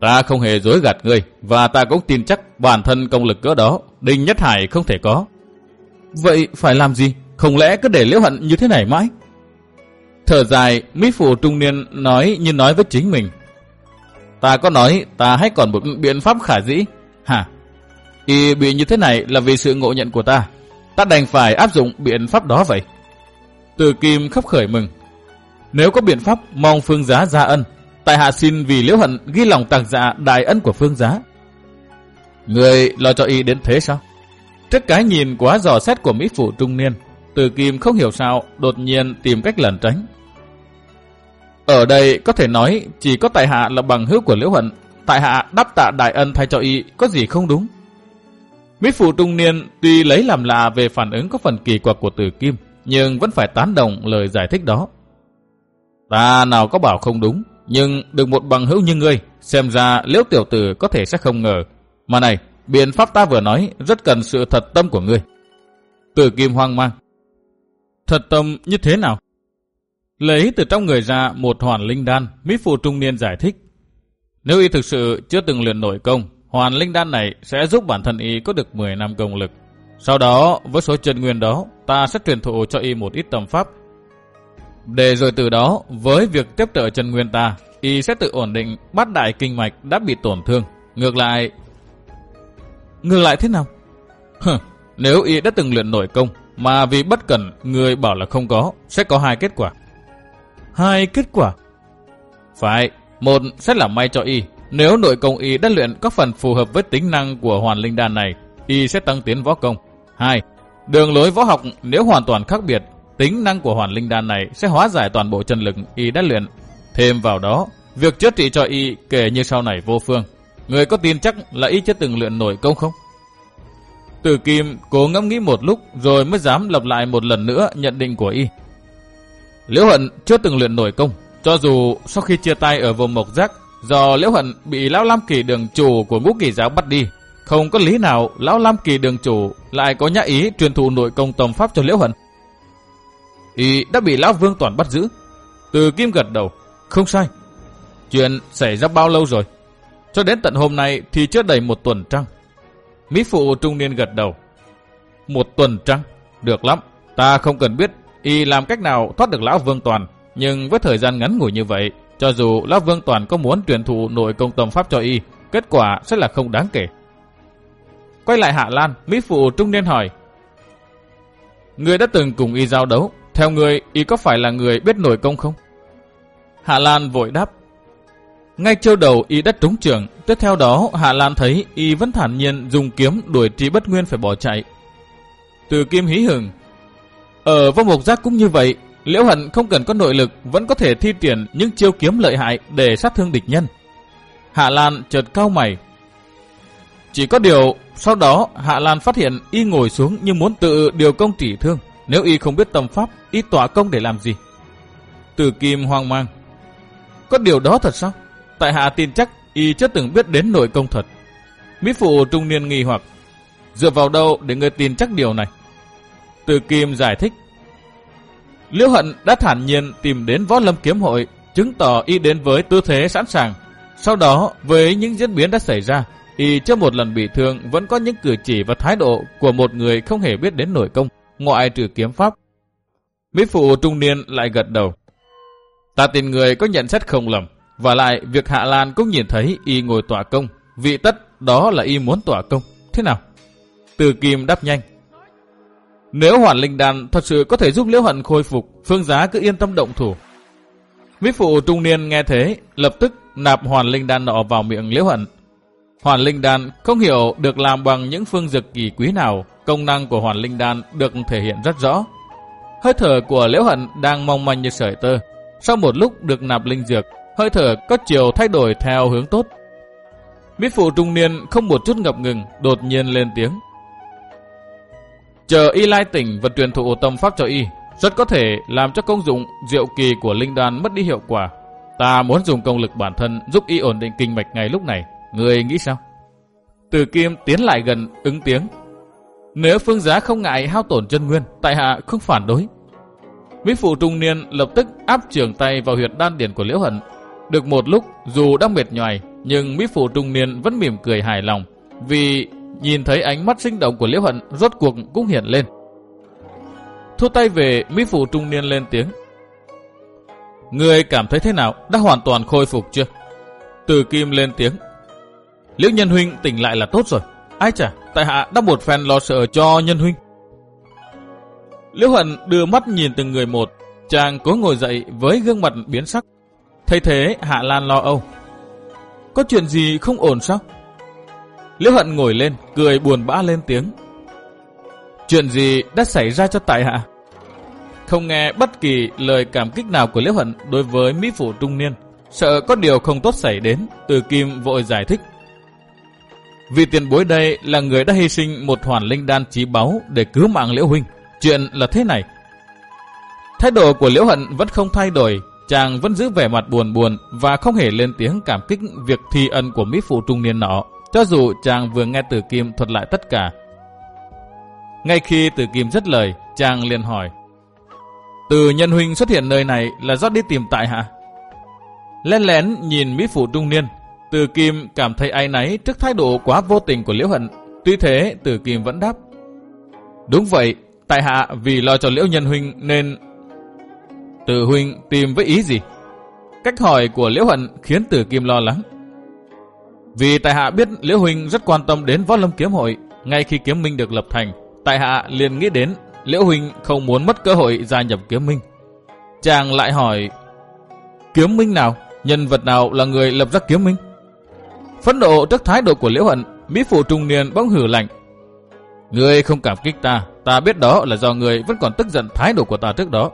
S1: Ta không hề dối gạt người, và ta cũng tin chắc bản thân công lực cỡ đó, Đinh Nhất Hải không thể có. Vậy phải làm gì? Không lẽ cứ để liễu hận như thế này mãi? Thở dài, Mỹ Phủ Trung Niên nói như nói với chính mình. Ta có nói ta hay còn một biện pháp khả dĩ. Hả? Y bị như thế này là vì sự ngộ nhận của ta. Ta đành phải áp dụng biện pháp đó vậy. Từ Kim khắp khởi mừng. Nếu có biện pháp mong phương giá ra ân, tại hạ xin vì liễu hận ghi lòng tạc dạ đại ân của phương giá. Người lo cho y đến thế sao? Trước cái nhìn quá dò xét của Mỹ Phụ Trung Niên, Từ Kim không hiểu sao đột nhiên tìm cách lẩn tránh. Ở đây có thể nói chỉ có tại hạ là bằng hữu của Liễu Hận, tại hạ đáp tạ đại ân thay cho y có gì không đúng. Mỹ Phụ Trung Niên tuy lấy làm lạ về phản ứng có phần kỳ quặc của Từ Kim, nhưng vẫn phải tán đồng lời giải thích đó. Ta nào có bảo không đúng, nhưng được một bằng hữu như ngươi, xem ra liễu tiểu tử có thể sẽ không ngờ. Mà này, biện pháp ta vừa nói rất cần sự thật tâm của ngươi. tử Kim hoang mang. Thật tâm như thế nào? Lấy từ trong người ra một hoàn linh đan, Mỹ Phụ Trung Niên giải thích. Nếu y thực sự chưa từng luyện nổi công, hoàn linh đan này sẽ giúp bản thân y có được 10 năm công lực. Sau đó, với số chân nguyên đó, ta sẽ truyền thụ cho y một ít tâm pháp. Để rồi từ đó, với việc tiếp trợ chân nguyên ta, y sẽ tự ổn định bắt đại kinh mạch đã bị tổn thương. Ngược lại... Ngược lại thế nào? Hừ, nếu y đã từng luyện nổi công, mà vì bất cẩn người bảo là không có, sẽ có hai kết quả. Hai kết quả? Phải, một sẽ là may cho y. Nếu nội công y đã luyện các phần phù hợp với tính năng của hoàn linh đan này, y sẽ tăng tiến võ công. Hai, đường lối võ học nếu hoàn toàn khác biệt, tính năng của hoàn linh đan này sẽ hóa giải toàn bộ chân lực y đã luyện. Thêm vào đó, việc chữa trị cho y kể như sau này vô phương. Người có tin chắc là y chưa từng luyện nội công không? Từ Kim cố ngẫm nghĩ một lúc rồi mới dám lặp lại một lần nữa nhận định của y. Liễu Hận chưa từng luyện nổi công, cho dù sau khi chia tay ở vùng Mộc Giác, do Liễu Hận bị Lão Lam Kỳ đường chủ của ngũ kỳ giáo bắt đi, không có lý nào Lão Lam Kỳ đường chủ lại có nhã ý truyền thụ nội công tầm pháp cho Liễu Hận. Y đã bị Lão Vương Toàn bắt giữ. Từ Kim gật đầu, không sai. Chuyện xảy ra bao lâu rồi? Cho đến tận hôm nay thì chưa đầy một tuần trăng. Mỹ Phụ trung niên gật đầu. Một tuần trăng? Được lắm, ta không cần biết y làm cách nào thoát được lão Vương Toàn. Nhưng với thời gian ngắn ngủi như vậy, Cho dù Lão Vương Toàn có muốn truyền thụ nội công tâm pháp cho y, kết quả sẽ là không đáng kể. Quay lại Hạ Lan, Mỹ Phụ trung niên hỏi. Người đã từng cùng y giao đấu, theo người y có phải là người biết nổi công không? Hạ Lan vội đáp. Ngay châu đầu y đất trúng trường, tiếp theo đó Hạ Lan thấy y vẫn thản nhiên dùng kiếm đuổi trí bất nguyên phải bỏ chạy. Từ kim hí hừng. Ở vong mục giác cũng như vậy, liễu hận không cần có nội lực vẫn có thể thi triển những chiêu kiếm lợi hại để sát thương địch nhân. Hạ Lan chợt cao mày. Chỉ có điều, sau đó Hạ Lan phát hiện y ngồi xuống như muốn tự điều công trị thương. Nếu y không biết tâm pháp, y tỏa công để làm gì? Từ kim hoang mang. Có điều đó thật sao? Tại hạ tin chắc y chưa từng biết đến nội công thật. Mỹ phụ trung niên nghi hoặc. Dựa vào đâu để người tin chắc điều này? Từ Kim giải thích. Liễu Hận đã thản nhiên tìm đến võ lâm kiếm hội, chứng tỏ y đến với tư thế sẵn sàng. Sau đó, với những diễn biến đã xảy ra, y chưa một lần bị thương vẫn có những cử chỉ và thái độ của một người không hề biết đến nội công, ngoại trừ kiếm pháp. Mỹ phụ trung niên lại gật đầu. Ta tin người có nhận xét không lầm. Và lại, việc Hạ Lan cũng nhìn thấy y ngồi tỏa công. Vị tất đó là y muốn tỏa công. Thế nào? Từ Kim đáp nhanh. Nếu hoàn linh đan thật sự có thể giúp liễu hận khôi phục, phương giá cứ yên tâm động thủ. Mỹ phụ trung niên nghe thế, lập tức nạp hoàn linh đan nọ vào miệng liễu hận. Hoàn linh đan không hiểu được làm bằng những phương dược kỳ quý nào, công năng của hoàn linh đan được thể hiện rất rõ. Hơi thở của liễu hận đang mong manh như sợi tơ. Sau một lúc được nạp linh dược, hơi thở có chiều thay đổi theo hướng tốt. Mỹ phụ trung niên không một chút ngập ngừng, đột nhiên lên tiếng. Chờ y lai tỉnh và truyền thụ tâm pháp cho y, rất có thể làm cho công dụng diệu kỳ của linh đan mất đi hiệu quả. Ta muốn dùng công lực bản thân giúp y ổn định kinh mạch ngay lúc này. Người nghĩ sao? Từ Kim tiến lại gần, ứng tiếng. Nếu phương giá không ngại hao tổn chân nguyên, tại hạ không phản đối. Mỹ phụ trung niên lập tức áp trường tay vào huyệt đan điển của Liễu Hận. Được một lúc, dù đang mệt nhoài, nhưng Mỹ phụ trung niên vẫn mỉm cười hài lòng, vì nhìn thấy ánh mắt sinh động của Liễu Hận rốt cuộc cũng hiện lên. Thu tay về, Mỹ phụ trung niên lên tiếng. Người cảm thấy thế nào? Đã hoàn toàn khôi phục chưa? Từ Kim lên tiếng. Liễu Nhân Huynh tỉnh lại là tốt rồi. Ai chả, tại hạ đã một phen lo sợ cho Nhân Huynh. Liễu Hận đưa mắt nhìn từng người một, chàng cố ngồi dậy với gương mặt biến sắc. thay thế Hạ Lan lo âu. Có chuyện gì không ổn sao? Liễu Hận ngồi lên, cười buồn bã lên tiếng. Chuyện gì đã xảy ra cho tại hạ? Không nghe bất kỳ lời cảm kích nào của Liễu Hận đối với Mỹ Phụ Trung Niên, sợ có điều không tốt xảy đến, từ Kim vội giải thích vì tiền bối đây là người đã hy sinh một hoàn linh đan trí báu để cứu mạng Liễu Huynh. Chuyện là thế này. Thái độ của Liễu Hận vẫn không thay đổi, chàng vẫn giữ vẻ mặt buồn buồn và không hề lên tiếng cảm kích việc thi ân của Mỹ Phụ Trung Niên nọ, cho dù chàng vừa nghe Tử Kim thuật lại tất cả. Ngay khi Tử Kim dứt lời, chàng liền hỏi. Từ nhân huynh xuất hiện nơi này là do đi tìm tại hạ. Lén lén nhìn Mỹ Phụ Trung Niên, từ Kim cảm thấy ai náy trước thái độ quá vô tình của Liễu Hận. Tuy thế, từ Kim vẫn đáp. Đúng vậy, tại hạ vì lo cho Liễu Nhân Huynh nên... từ Huynh tìm với ý gì? Cách hỏi của Liễu Hận khiến từ Kim lo lắng. Vì tại hạ biết Liễu Huynh rất quan tâm đến võ lâm kiếm hội, ngay khi kiếm minh được lập thành, tại hạ liền nghĩ đến Liễu Huynh không muốn mất cơ hội gia nhập kiếm minh. Chàng lại hỏi, kiếm minh nào, nhân vật nào là người lập ra kiếm minh? Phẫn nộ trước thái độ của Liễu Hận, Mỹ phụ trung niên bỗng hử lạnh. Người không cảm kích ta, ta biết đó là do người vẫn còn tức giận thái độ của ta trước đó.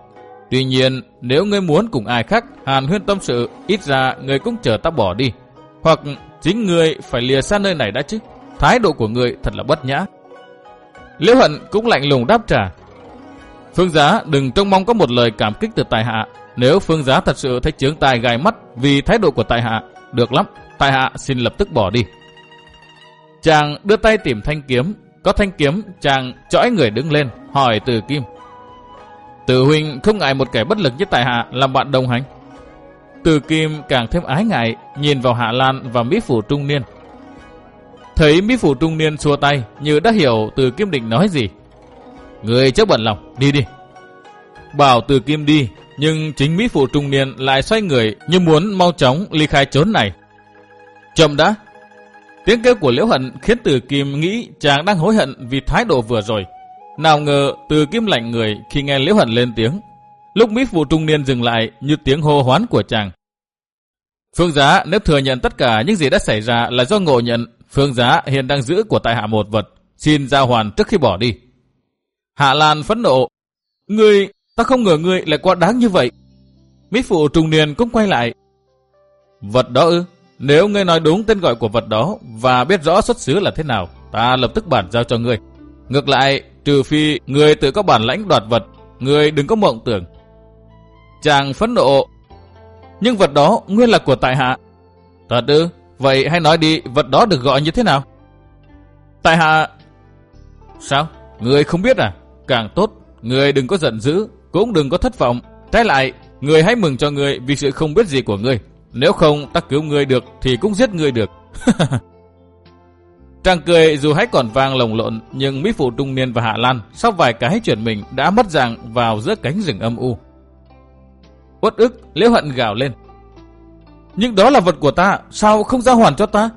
S1: Tuy nhiên, nếu ngươi muốn cùng ai khác hàn huyên tâm sự, ít ra người cũng chờ ta bỏ đi. Hoặc chính người phải lìa xa nơi này đã chứ. Thái độ của người thật là bất nhã. Liễu Hận cũng lạnh lùng đáp trả. Phương Giá đừng trông mong có một lời cảm kích từ tài hạ. Nếu Phương Giá thật sự thấy chướng tài gai mắt vì thái độ của tài hạ, được lắm, tại hạ xin lập tức bỏ đi. Chàng đưa tay tìm thanh kiếm, có thanh kiếm, chàng chõi người đứng lên, hỏi từ kim. Từ huynh không ngại một kẻ bất lực như tài hạ làm bạn đồng hành. Từ kim càng thêm ái ngại, nhìn vào Hạ Lan và Mỹ Phủ Trung Niên. Thấy Mỹ Phủ Trung Niên xua tay, như đã hiểu từ kim định nói gì. Người chắc bận lòng, đi đi. Bảo từ kim đi, Nhưng chính Mỹ Phụ trung niên lại xoay người như muốn mau chóng ly khai chốn này. Chậm đã! Tiếng kêu của Liễu Hận khiến Từ Kim nghĩ chàng đang hối hận vì thái độ vừa rồi. Nào ngờ Từ Kim lạnh người khi nghe Liễu Hận lên tiếng. Lúc Mỹ Phụ trung niên dừng lại như tiếng hô hoán của chàng. Phương Giá nếu thừa nhận tất cả những gì đã xảy ra là do ngộ nhận, Phương Giá hiện đang giữ của tại hạ một vật, xin giao hoàn trước khi bỏ đi. Hạ Lan phẫn nộ. Ngươi, ta không ngờ ngươi lại quá đáng như vậy. Mỹ phụ trung niên cũng quay lại. Vật đó ư? Nếu ngươi nói đúng tên gọi của vật đó và biết rõ xuất xứ là thế nào, ta lập tức bản giao cho ngươi. Ngược lại, trừ phi ngươi tự có bản lãnh đoạt vật, ngươi đừng có mộng tưởng. Chàng phẫn nộ. Nhưng vật đó nguyên là của tại hạ. Thật ư? Vậy hãy nói đi, vật đó được gọi như thế nào? Tại hạ... Sao? Ngươi không biết à? Càng tốt, ngươi đừng có giận dữ, cũng đừng có thất vọng. Trái lại, ngươi hãy mừng cho ngươi vì sự không biết gì của ngươi. Nếu không, ta cứu ngươi được thì cũng giết ngươi được. Trang cười dù hãy còn vang lồng lộn, nhưng Mỹ Phụ Trung Niên và Hạ Lan sau vài cái chuyển mình đã mất dạng vào giữa cánh rừng âm u. Uất ức, Liễu Hận gào lên. Nhưng đó là vật của ta, sao không giao hoàn cho ta?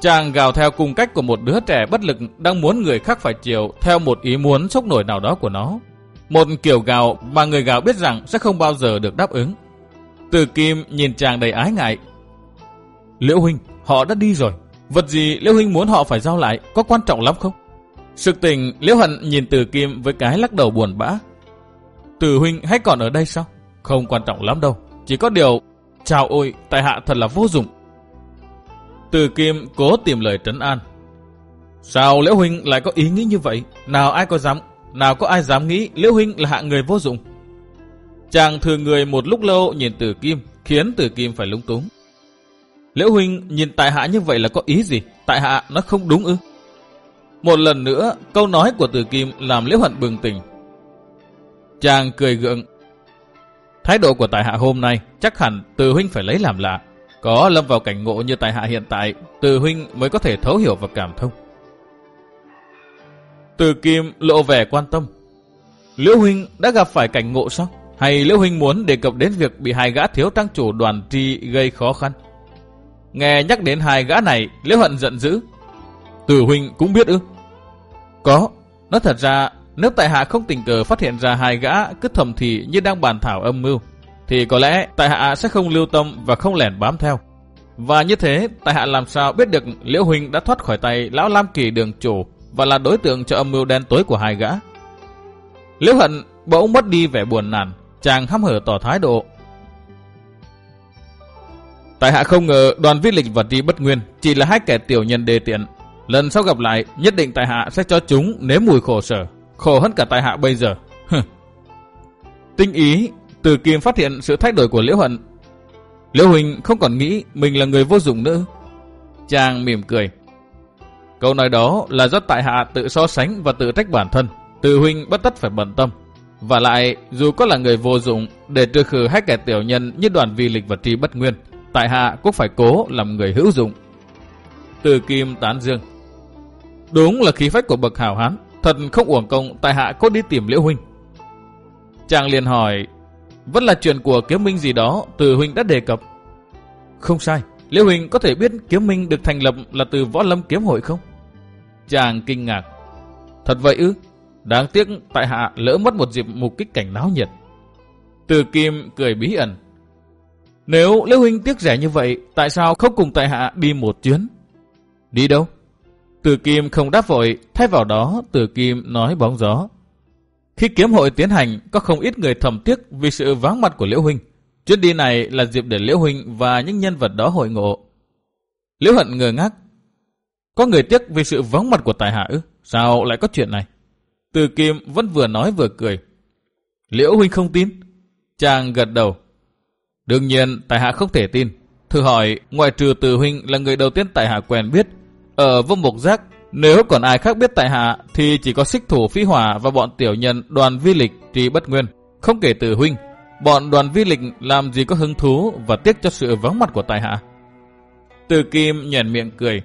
S1: Chàng gào theo cùng cách của một đứa trẻ bất lực đang muốn người khác phải chiều theo một ý muốn sốc nổi nào đó của nó. Một kiểu gào mà người gào biết rằng sẽ không bao giờ được đáp ứng. Từ Kim nhìn chàng đầy ái ngại. Liễu Huynh, họ đã đi rồi. Vật gì Liễu Huynh muốn họ phải giao lại có quan trọng lắm không? Sực tình Liễu Hận nhìn Từ Kim với cái lắc đầu buồn bã. Từ Huynh hay còn ở đây sao? Không quan trọng lắm đâu. Chỉ có điều, chào ôi, tại hạ thật là vô dụng. Từ Kim cố tìm lời trấn an. Sao Liễu Huynh lại có ý nghĩ như vậy? Nào ai có dám, nào có ai dám nghĩ Liễu Huynh là hạng người vô dụng? Chàng thừa người một lúc lâu nhìn Từ Kim, khiến Từ Kim phải lung túng. Liễu Huynh nhìn tại hạ như vậy là có ý gì? Tại hạ nó không đúng ư? Một lần nữa, câu nói của Từ Kim làm Liễu Hận bừng tỉnh. Chàng cười gượng. Thái độ của tại hạ hôm nay chắc hẳn Từ Huynh phải lấy làm lạ. Có lâm vào cảnh ngộ như tại hạ hiện tại, Từ Huynh mới có thể thấu hiểu và cảm thông. Từ Kim lộ vẻ quan tâm. Liễu Huynh đã gặp phải cảnh ngộ sao? Hay Liễu Huynh muốn đề cập đến việc bị hai gã thiếu trang chủ đoàn tri gây khó khăn? Nghe nhắc đến hai gã này, Liễu Hận giận dữ. Từ Huynh cũng biết ư? Có, nói thật ra, nếu tại hạ không tình cờ phát hiện ra hai gã cứ thầm thì như đang bàn thảo âm mưu, thì có lẽ tại hạ sẽ không lưu tâm và không lẻn bám theo. Và như thế, tại hạ làm sao biết được Liễu Huynh đã thoát khỏi tay Lão Lam Kỳ đường chủ và là đối tượng cho âm mưu đen tối của hai gã. Liễu Hận bỗng mất đi vẻ buồn nản, chàng hăm hở tỏ thái độ. Tại hạ không ngờ đoàn viết lịch và đi bất nguyên chỉ là hai kẻ tiểu nhân đề tiện. Lần sau gặp lại, nhất định tại hạ sẽ cho chúng nếm mùi khổ sở, khổ hơn cả tại hạ bây giờ. Tinh ý từ Kim phát hiện sự thay đổi của Liễu Hận. Liễu Huỳnh không còn nghĩ mình là người vô dụng nữa. Chàng mỉm cười. Câu nói đó là do tại hạ tự so sánh và tự trách bản thân. Từ Huynh bất tất phải bận tâm. Và lại, dù có là người vô dụng, để trừ khử hai kẻ tiểu nhân như đoàn vi lịch và tri bất nguyên, tại hạ cũng phải cố làm người hữu dụng. Từ Kim tán dương. Đúng là khí phách của bậc hảo hán, thật không uổng công tại hạ có đi tìm Liễu Huynh. Chàng liền hỏi, vẫn là chuyện của kiếm minh gì đó từ huynh đã đề cập. Không sai, Liễu Huynh có thể biết kiếm minh được thành lập là từ võ lâm kiếm hội không? Chàng kinh ngạc. Thật vậy ư? Đáng tiếc tại hạ lỡ mất một dịp mục kích cảnh náo nhiệt. Từ Kim cười bí ẩn. Nếu Liễu Huynh tiếc rẻ như vậy, tại sao không cùng tại hạ đi một chuyến? Đi đâu? Từ Kim không đáp vội, thay vào đó Từ Kim nói bóng gió. Khi kiếm hội tiến hành, có không ít người thầm tiếc vì sự vắng mặt của Liễu Huynh. Chuyến đi này là dịp để Liễu Huynh và những nhân vật đó hội ngộ. Liễu Hận ngờ ngác. Có người tiếc vì sự vắng mặt của tài hạ ư? Sao lại có chuyện này? Từ Kim vẫn vừa nói vừa cười. Liễu Huynh không tin? Chàng gật đầu. Đương nhiên, tài hạ không thể tin. Thử hỏi, ngoại trừ Từ Huynh là người đầu tiên tài hạ quen biết, ở vô mục giác nếu còn ai khác biết tại hạ thì chỉ có xích thủ phi hỏa và bọn tiểu nhân đoàn vi lịch trì bất nguyên. Không kể từ huynh, bọn đoàn vi lịch làm gì có hứng thú và tiếc cho sự vắng mặt của tại hạ. Từ kim nhèn miệng cười.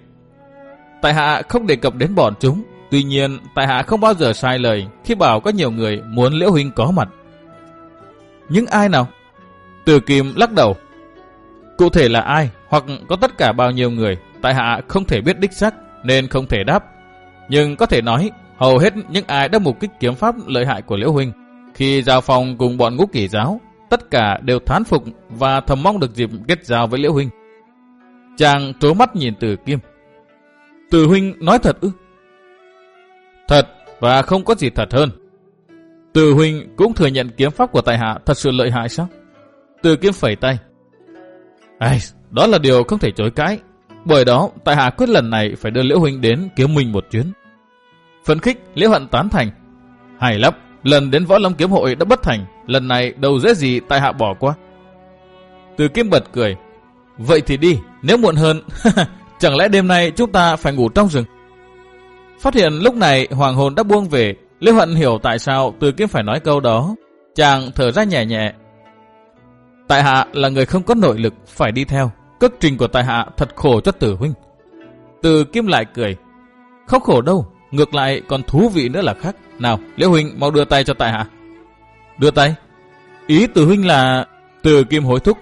S1: Tại hạ không đề cập đến bọn chúng. Tuy nhiên, tại hạ không bao giờ sai lời khi bảo có nhiều người muốn liễu huynh có mặt. những ai nào? Từ Kim lắc đầu. Cụ thể là ai, hoặc có tất cả bao nhiêu người, tại hạ không thể biết đích xác, nên không thể đáp. Nhưng có thể nói, hầu hết những ai đã mục kích kiếm pháp lợi hại của Liễu Huynh, khi giao phòng cùng bọn ngũ kỷ giáo, tất cả đều thán phục và thầm mong được dịp kết giao với Liễu Huynh. Chàng trố mắt nhìn từ Kim. Từ Huynh nói thật ư? Thật, và không có gì thật hơn. Từ Huynh cũng thừa nhận kiếm pháp của tài hạ thật sự lợi hại sao? Từ Kiếm phẩy tay. Ai, đó là điều không thể chối cãi. Bởi đó, tại hạ quyết lần này phải đưa Liễu Huynh đến kiếm mình một chuyến. Phấn khích, Liễu Hận tán thành. Hay lắm, lần đến võ lâm kiếm hội đã bất thành, lần này đâu dễ gì tại hạ bỏ qua. Từ Kiếm bật cười. Vậy thì đi, nếu muộn hơn, chẳng lẽ đêm nay chúng ta phải ngủ trong rừng? Phát hiện lúc này hoàng hồn đã buông về, Liễu Hận hiểu tại sao Từ Kim phải nói câu đó. Chàng thở ra nhẹ nhẹ. Tại hạ là người không có nội lực phải đi theo. Cất trình của tại hạ thật khổ cho tử huynh. Từ Kim lại cười. Không khổ đâu, ngược lại còn thú vị nữa là khác. Nào, Liễu huynh mau đưa tay cho tại hạ. Đưa tay? Ý tử huynh là... Từ Kim hối thúc.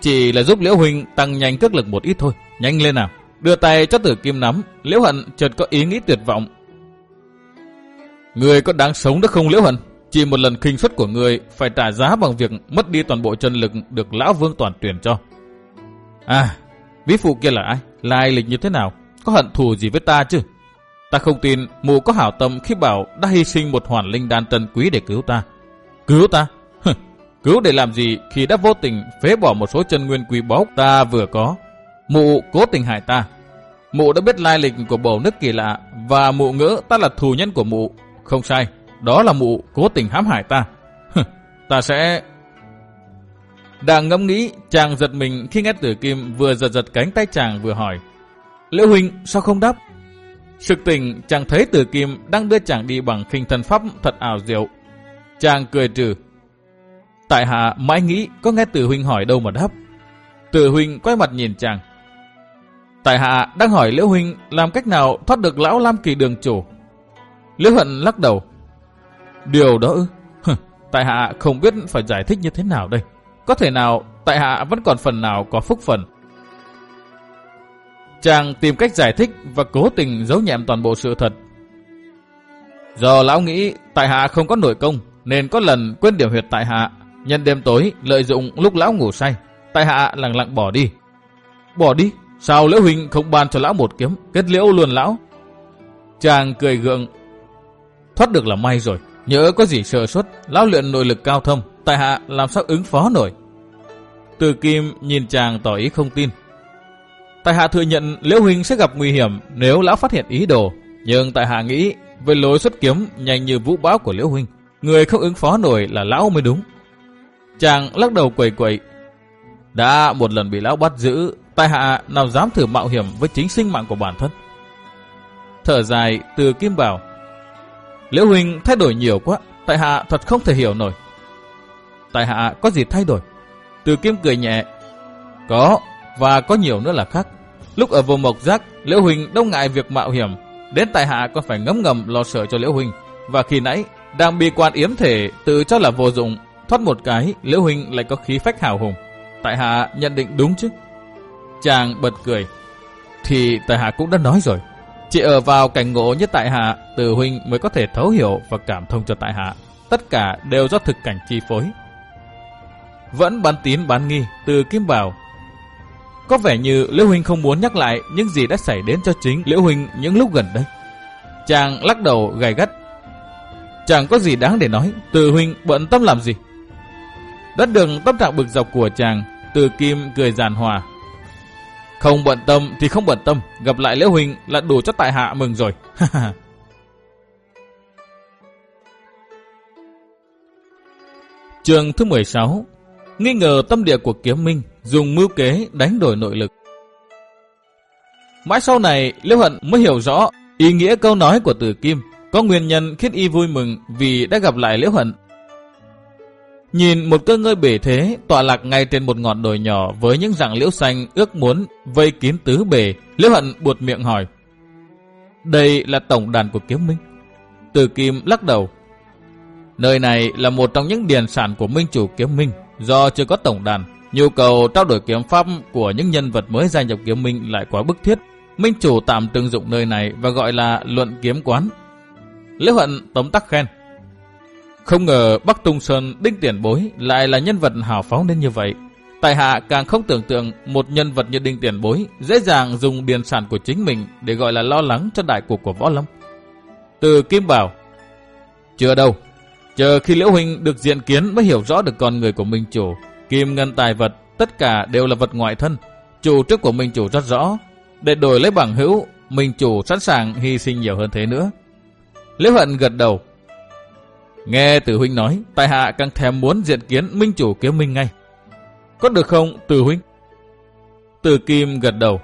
S1: Chỉ là giúp Liễu huynh tăng nhanh cước lực một ít thôi. Nhanh lên nào. Đưa tay cho tử kim nắm, Liễu Hận chợt có ý nghĩ tuyệt vọng. Người có đáng sống được không Liễu Hận? Chỉ một lần kinh suất của người phải trả giá bằng việc mất đi toàn bộ chân lực được Lão Vương toàn tuyển cho. À, ví phụ kia là ai? Là ai lịch như thế nào? Có hận thù gì với ta chứ? Ta không tin mụ có hảo tâm khi bảo đã hy sinh một hoàn linh đan trân quý để cứu ta. Cứu ta? hừ cứu để làm gì khi đã vô tình phế bỏ một số chân nguyên quý báu ta vừa có Mụ cố tình hại ta. Mụ đã biết lai lịch của bầu nước kỳ lạ và mụ ngỡ ta là thù nhân của mụ. Không sai, đó là mụ cố tình hãm hại ta. ta sẽ... Đang ngẫm nghĩ, chàng giật mình khi nghe tử kim vừa giật giật cánh tay chàng vừa hỏi. Liễu Huynh sao không đáp? Sực tỉnh chàng thấy tử kim đang đưa chàng đi bằng khinh thần pháp thật ảo diệu. Chàng cười trừ. Tại hạ mãi nghĩ có nghe tử huynh hỏi đâu mà đáp. Tử huynh quay mặt nhìn chàng. Tại hạ đang hỏi Liễu Huynh làm cách nào thoát được lão Lam Kỳ đường chủ. Liễu Hận lắc đầu. Điều đó ư? tại hạ không biết phải giải thích như thế nào đây. Có thể nào tại hạ vẫn còn phần nào có phúc phần. Chàng tìm cách giải thích và cố tình giấu nhẹm toàn bộ sự thật. Do lão nghĩ tại hạ không có nội công, nên có lần quên điểm huyệt tại hạ. Nhân đêm tối, lợi dụng lúc lão ngủ say. Tại hạ lặng lặng bỏ đi. Bỏ đi? Sao Liễu Huynh không ban cho lão một kiếm, kết liễu luôn lão? Chàng cười gượng. Thoát được là may rồi, nhớ có gì sơ suất, lão luyện nội lực cao thâm, tại hạ làm sao ứng phó nổi. Từ Kim nhìn chàng tỏ ý không tin. Tại hạ thừa nhận Liễu Huynh sẽ gặp nguy hiểm nếu lão phát hiện ý đồ, nhưng tại hạ nghĩ với lối xuất kiếm nhanh như vũ bão của Liễu Huynh, người không ứng phó nổi là lão mới đúng. Chàng lắc đầu quẩy quẩy. Đã một lần bị lão bắt giữ, tại hạ nào dám thử mạo hiểm với chính sinh mạng của bản thân. Thở dài từ Kim Bảo. Liễu Huynh thay đổi nhiều quá, tại hạ thật không thể hiểu nổi. Tại hạ có gì thay đổi? Từ Kim cười nhẹ. Có, và có nhiều nữa là khác. Lúc ở vùng mộc giác, Liễu Huynh đâu ngại việc mạo hiểm. Đến tại hạ còn phải ngấm ngầm lo sợ cho Liễu Huynh. Và khi nãy, đang bị quan yếm thể tự cho là vô dụng. Thoát một cái, Liễu Huynh lại có khí phách hào hùng. Tại hạ nhận định đúng chứ? Chàng bật cười. Thì tại hạ cũng đã nói rồi. Chỉ ở vào cảnh ngộ như tại hạ, từ huynh mới có thể thấu hiểu và cảm thông cho tại hạ. Tất cả đều do thực cảnh chi phối. Vẫn bán tín bán nghi, từ kim bảo. Có vẻ như Liễu Huynh không muốn nhắc lại những gì đã xảy đến cho chính Liễu Huynh những lúc gần đây. Chàng lắc đầu gầy gắt. Chẳng có gì đáng để nói, từ Huynh bận tâm làm gì. Đất đường tâm trạng bực dọc của chàng, từ kim cười giàn hòa, không bận tâm thì không bận tâm, gặp lại Liễu Huỳnh là đủ cho tại hạ mừng rồi. Trường thứ 16 Nghi ngờ tâm địa của kiếm minh dùng mưu kế đánh đổi nội lực. Mãi sau này, Liễu Hận mới hiểu rõ ý nghĩa câu nói của Tử Kim, có nguyên nhân khiến y vui mừng vì đã gặp lại Liễu Hận Nhìn một cơ ngơi bể thế tọa lạc ngay trên một ngọn đồi nhỏ với những dạng liễu xanh ước muốn vây kín tứ bề, liễu hận buột miệng hỏi. Đây là tổng đàn của kiếm minh. Từ kim lắc đầu. Nơi này là một trong những điền sản của Minh Chủ Kiếm Minh, do chưa có tổng đàn. Nhu cầu trao đổi kiếm pháp của những nhân vật mới gia nhập Kiếm Minh lại quá bức thiết. Minh Chủ tạm trưng dụng nơi này và gọi là luận kiếm quán. Liễu Hận tấm tắc khen. Không ngờ Bắc Tung Sơn Đinh Tiền Bối lại là nhân vật hào phóng đến như vậy. Tại hạ càng không tưởng tượng một nhân vật như Đinh Tiền Bối dễ dàng dùng điền sản của chính mình để gọi là lo lắng cho đại cuộc của Võ Lâm. Từ Kim Bảo Chưa đâu, chờ khi Liễu Huynh được diện kiến mới hiểu rõ được con người của Minh Chủ. Kim ngân tài vật, tất cả đều là vật ngoại thân. Chủ trước của Minh Chủ rất rõ. Để đổi lấy bằng hữu, Minh Chủ sẵn sàng hy sinh nhiều hơn thế nữa. Liễu Hận gật đầu. Nghe Tử Huynh nói, tại hạ càng thèm muốn diện kiến Minh Chủ kiếm Minh ngay. Có được không, Tử Huynh? Từ Kim gật đầu.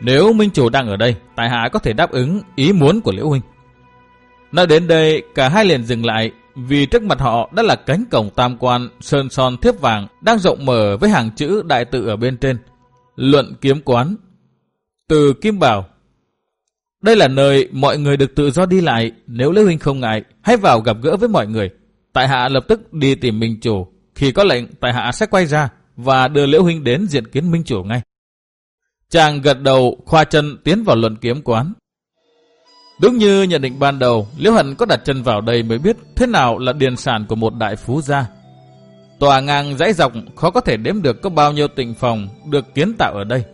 S1: Nếu Minh Chủ đang ở đây, tại hạ có thể đáp ứng ý muốn của Liễu Huynh. Nói đến đây, cả hai liền dừng lại, vì trước mặt họ đã là cánh cổng tam quan, sơn son thiếp vàng, đang rộng mở với hàng chữ đại tự ở bên trên. Luận kiếm quán. Từ Kim Bảo. Đây là nơi mọi người được tự do đi lại, nếu Liễu Huynh không ngại, hãy vào gặp gỡ với mọi người. Tại hạ lập tức đi tìm Minh Chủ, khi có lệnh, tại hạ sẽ quay ra và đưa Liễu Huynh đến diện kiến Minh Chủ ngay. Chàng gật đầu, khoa chân tiến vào luận kiếm quán. Đúng như nhận định ban đầu, Liễu Hận có đặt chân vào đây mới biết thế nào là điền sản của một đại phú gia. Tòa ngang dãy dọc khó có thể đếm được có bao nhiêu tịnh phòng được kiến tạo ở đây.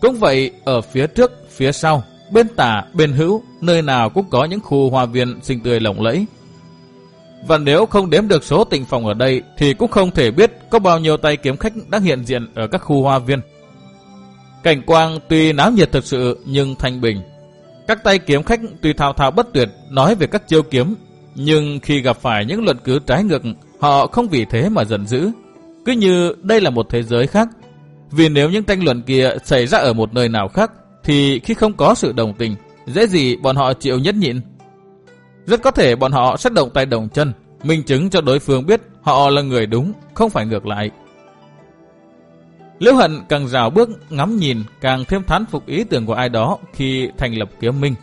S1: Cũng vậy, ở phía trước, phía sau, bên tả, bên hữu, nơi nào cũng có những khu hoa viên xinh tươi lộng lẫy, và nếu không đếm được số tịnh phòng ở đây thì cũng không thể biết có bao nhiêu tay kiếm khách đang hiện diện ở các khu hoa viên. Cảnh quang tuy náo nhiệt thực sự nhưng thanh bình. Các tay kiếm khách tuy thao thao bất tuyệt nói về các chiêu kiếm, nhưng khi gặp phải những luận cứ trái ngược, họ không vì thế mà giận dữ. Cứ như đây là một thế giới khác. Vì nếu những tranh luận kia xảy ra ở một nơi nào khác, thì khi không có sự đồng tình, dễ gì bọn họ chịu nhất nhịn. Rất có thể bọn họ sẽ động tay động chân, minh chứng cho đối phương biết họ là người đúng, không phải ngược lại. Liễu Hận càng rào bước ngắm nhìn, càng thêm thán phục ý tưởng của ai đó khi thành lập kiếm minh.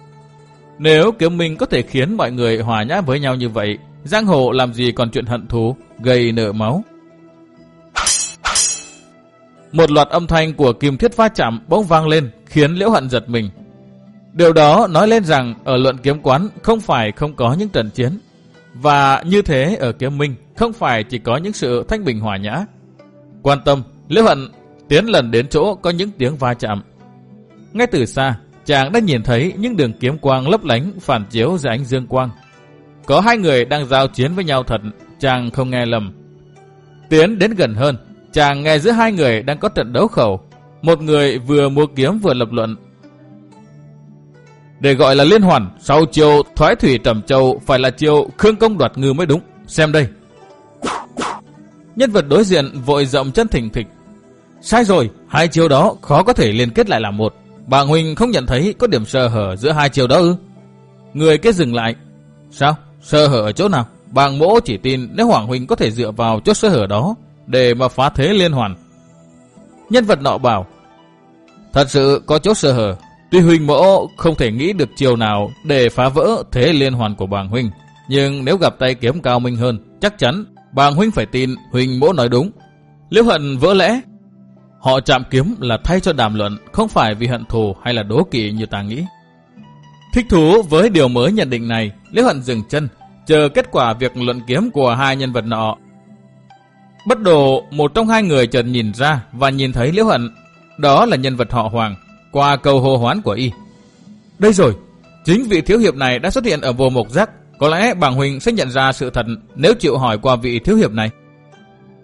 S1: Nếu kiếm minh có thể khiến mọi người hòa nhã với nhau như vậy, giang hồ làm gì còn chuyện hận thù, gây nợ máu. Một loạt âm thanh của kim thiết va chạm bỗng vang lên, khiến Liễu Hận giật mình, Điều đó nói lên rằng ở luận kiếm quán không phải không có những trận chiến. Và như thế ở kiếm minh không phải chỉ có những sự thanh bình hòa nhã. Quan tâm, Liễu Hận tiến lần đến chỗ có những tiếng va chạm. Ngay từ xa, chàng đã nhìn thấy những đường kiếm quang lấp lánh phản chiếu dưới ánh dương quang. Có hai người đang giao chiến với nhau thật, chàng không nghe lầm. Tiến đến gần hơn, chàng nghe giữa hai người đang có trận đấu khẩu. Một người vừa mua kiếm vừa lập luận để gọi là liên hoàn, sau chiều thoái thủy trầm châu phải là chiều khương công đoạt ngư mới đúng. Xem đây. Nhân vật đối diện vội rộng chân thỉnh thịch. Sai rồi, hai chiều đó khó có thể liên kết lại làm một. Bà Huỳnh không nhận thấy có điểm sơ hở giữa hai chiều đó ư? Người kết dừng lại. Sao? Sơ hở ở chỗ nào? Bàng mỗ chỉ tin nếu Hoàng Huỳnh có thể dựa vào chỗ sơ hở đó để mà phá thế liên hoàn. Nhân vật nọ bảo Thật sự có chỗ sơ hở Tuy huynh mỗ không thể nghĩ được chiều nào để phá vỡ thế liên hoàn của bàng huynh, nhưng nếu gặp tay kiếm cao minh hơn, chắc chắn bàng huynh phải tin huynh mỗ nói đúng. Liễu hận vỡ lẽ, họ chạm kiếm là thay cho đàm luận, không phải vì hận thù hay là đố kỵ như ta nghĩ. Thích thú với điều mới nhận định này, Liễu hận dừng chân, chờ kết quả việc luận kiếm của hai nhân vật nọ. Bất đồ, một trong hai người chợt nhìn ra và nhìn thấy Liễu hận, đó là nhân vật họ Hoàng qua câu hô hoán của y. Đây rồi, chính vị thiếu hiệp này đã xuất hiện ở vô mộc giác. Có lẽ bàng huynh sẽ nhận ra sự thật nếu chịu hỏi qua vị thiếu hiệp này.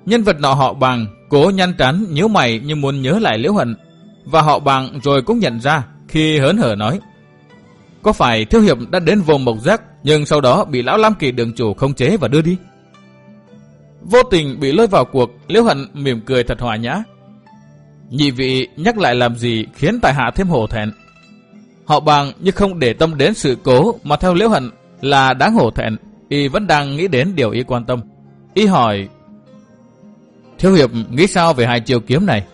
S1: Nhân vật nọ họ bàng, cố nhăn trán nhíu mày như muốn nhớ lại liễu hận. Và họ bàng rồi cũng nhận ra khi hớn hở nói. Có phải thiếu hiệp đã đến vô mộc giác nhưng sau đó bị lão Lam Kỳ đường chủ không chế và đưa đi? Vô tình bị lôi vào cuộc, liễu hận mỉm cười thật hòa nhã. Nhị vị nhắc lại làm gì khiến tài hạ thêm hổ thẹn. Họ bằng như không để tâm đến sự cố mà theo liễu hận là đáng hổ thẹn, y vẫn đang nghĩ đến điều y quan tâm. Y hỏi, Thiếu hiệp nghĩ sao về hai chiêu kiếm này?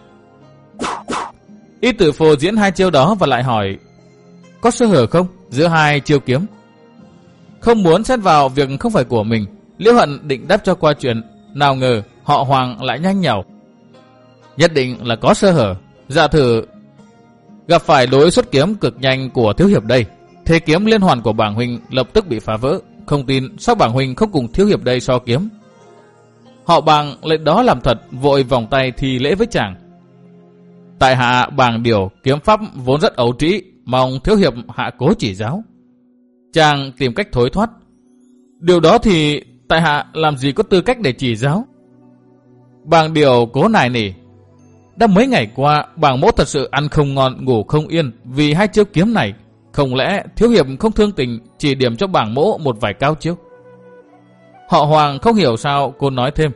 S1: Y tự phô diễn hai chiêu đó và lại hỏi, có sơ hở không giữa hai chiêu kiếm? Không muốn xét vào việc không phải của mình, Liễu Hận định đáp cho qua chuyện, nào ngờ họ Hoàng lại nhanh nhảu. Nhất định là có sơ hở, dạ thử gặp phải đối xuất kiếm cực nhanh của thiếu hiệp đây. Thế kiếm liên hoàn của bảng huynh lập tức bị phá vỡ, không tin sao bảng huynh không cùng thiếu hiệp đây so kiếm. Họ bàng lệnh đó làm thật, vội vòng tay thì lễ với chàng. Tại hạ bàng điều kiếm pháp vốn rất ấu trĩ, mong thiếu hiệp hạ cố chỉ giáo. Chàng tìm cách thối thoát. Điều đó thì tại hạ làm gì có tư cách để chỉ giáo. Bàng điều cố nài nỉ. Đã mấy ngày qua, bảng mỗ thật sự ăn không ngon, ngủ không yên vì hai chiêu kiếm này. Không lẽ thiếu hiệp không thương tình chỉ điểm cho bảng mỗ một vài cao chiêu? Họ Hoàng không hiểu sao cô nói thêm.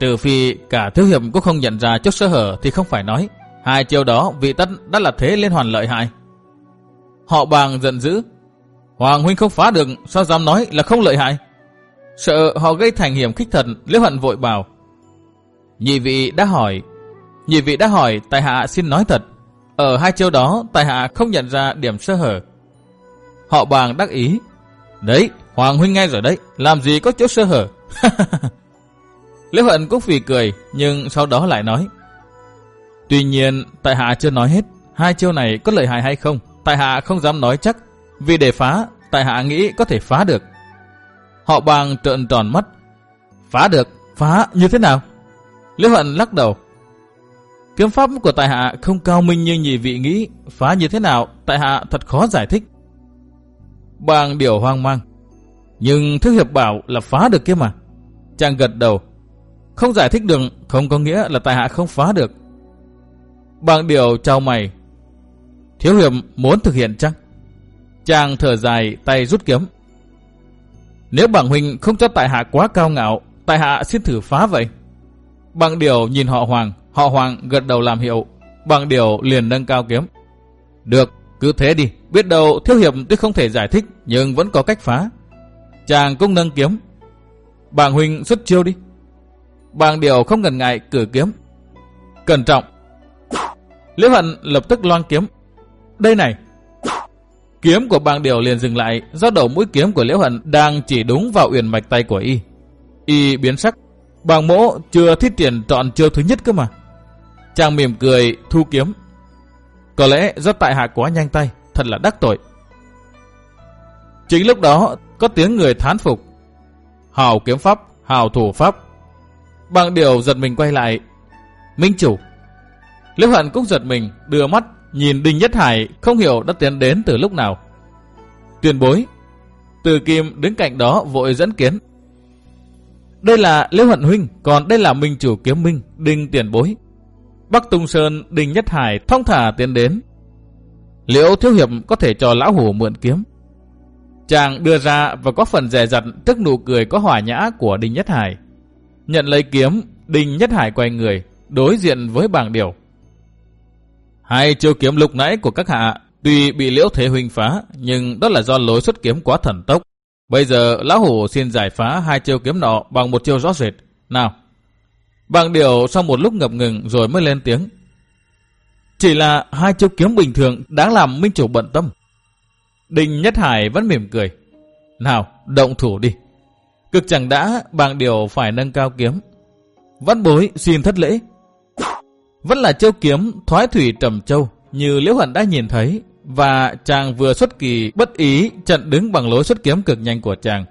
S1: Trừ phi cả thiếu hiệp cũng không nhận ra chút sơ hở thì không phải nói. Hai chiêu đó vị tất đã là thế liên hoàn lợi hại. Họ bàng giận dữ. Hoàng huynh không phá được, sao dám nói là không lợi hại? Sợ họ gây thành hiểm khích thần, Liễu Hận vội bảo. Nhị vị đã hỏi, nhị vị đã hỏi, tài hạ xin nói thật. Ở hai chiêu đó, tài hạ không nhận ra điểm sơ hở. Họ bàng đắc ý. Đấy, Hoàng huynh nghe rồi đấy, làm gì có chỗ sơ hở. Liễu Hận cũng phì cười, nhưng sau đó lại nói. Tuy nhiên, tại hạ chưa nói hết, hai chiêu này có lợi hại hay không, tại hạ không dám nói chắc, vì để phá, tại hạ nghĩ có thể phá được. Họ bàng trợn tròn mắt. Phá được, phá như thế nào? Liễu Hận lắc đầu. Kiếm pháp của tại hạ không cao minh như nhị vị nghĩ, phá như thế nào, tại hạ thật khó giải thích. Bàng điều hoang mang. Nhưng Thức Hiệp bảo là phá được kia mà. Chàng gật đầu. Không giải thích được không có nghĩa là tại hạ không phá được. bàng điều trao mày. Thiếu Hiệp muốn thực hiện chăng? Chàng thở dài tay rút kiếm. Nếu bảng huynh không cho tại hạ quá cao ngạo, tại hạ xin thử phá vậy. Bằng điều nhìn họ Hoàng, họ Hoàng gật đầu làm hiệu. Bằng điều liền nâng cao kiếm. Được, cứ thế đi, biết đâu thiếu hiệp tuy không thể giải thích nhưng vẫn có cách phá. Chàng cũng nâng kiếm. Bàng huynh xuất chiêu đi. Bàng điều không ngần ngại cử kiếm. Cẩn trọng. Liễu hận lập tức loan kiếm. Đây này. Kiếm của bàng điều liền dừng lại do đầu mũi kiếm của liễu hận đang chỉ đúng vào uyển mạch tay của y. Y biến sắc. Bàng mỗ chưa thiết triển trọn chiêu thứ nhất cơ mà. Chàng mỉm cười thu kiếm. Có lẽ do tại hạ quá nhanh tay, thật là đắc tội. Chính lúc đó có tiếng người thán phục. Hào kiếm pháp, hào thủ pháp. Bằng điều giật mình quay lại. Minh chủ. Liễu Hận cũng giật mình, đưa mắt, nhìn Đinh Nhất Hải không hiểu đã tiến đến từ lúc nào. Tuyên bối. Từ Kim đứng cạnh đó vội dẫn kiến. Đây là Liễu Hận Huynh, còn đây là Minh chủ kiếm minh, Đinh Tiền Bối. Bắc Tung Sơn, Đinh Nhất Hải thong thả tiến đến. Liễu Thiếu Hiệp có thể cho Lão Hủ mượn kiếm. Chàng đưa ra và có phần rẻ rặt trước nụ cười có hỏa nhã của Đinh Nhất Hải. Nhận lấy kiếm, Đinh Nhất Hải quay người, đối diện với bảng điều. Hai chiêu kiếm lục nãy của các hạ tuy bị liễu thế huynh phá, nhưng đó là do lối xuất kiếm quá thần tốc. Bây giờ lão hủ xin giải phá hai chiêu kiếm nọ bằng một chiêu rõ rệt. Nào! Bàng điều sau một lúc ngập ngừng rồi mới lên tiếng. Chỉ là hai chiêu kiếm bình thường đáng làm minh chủ bận tâm. Đình Nhất Hải vẫn mỉm cười. Nào, động thủ đi. Cực chẳng đã, bàng điều phải nâng cao kiếm. Văn bối xin thất lễ. Vẫn là chiêu kiếm thoái thủy trầm châu, như Liễu Hận đã nhìn thấy, và chàng vừa xuất kỳ bất ý trận đứng bằng lối xuất kiếm cực nhanh của chàng.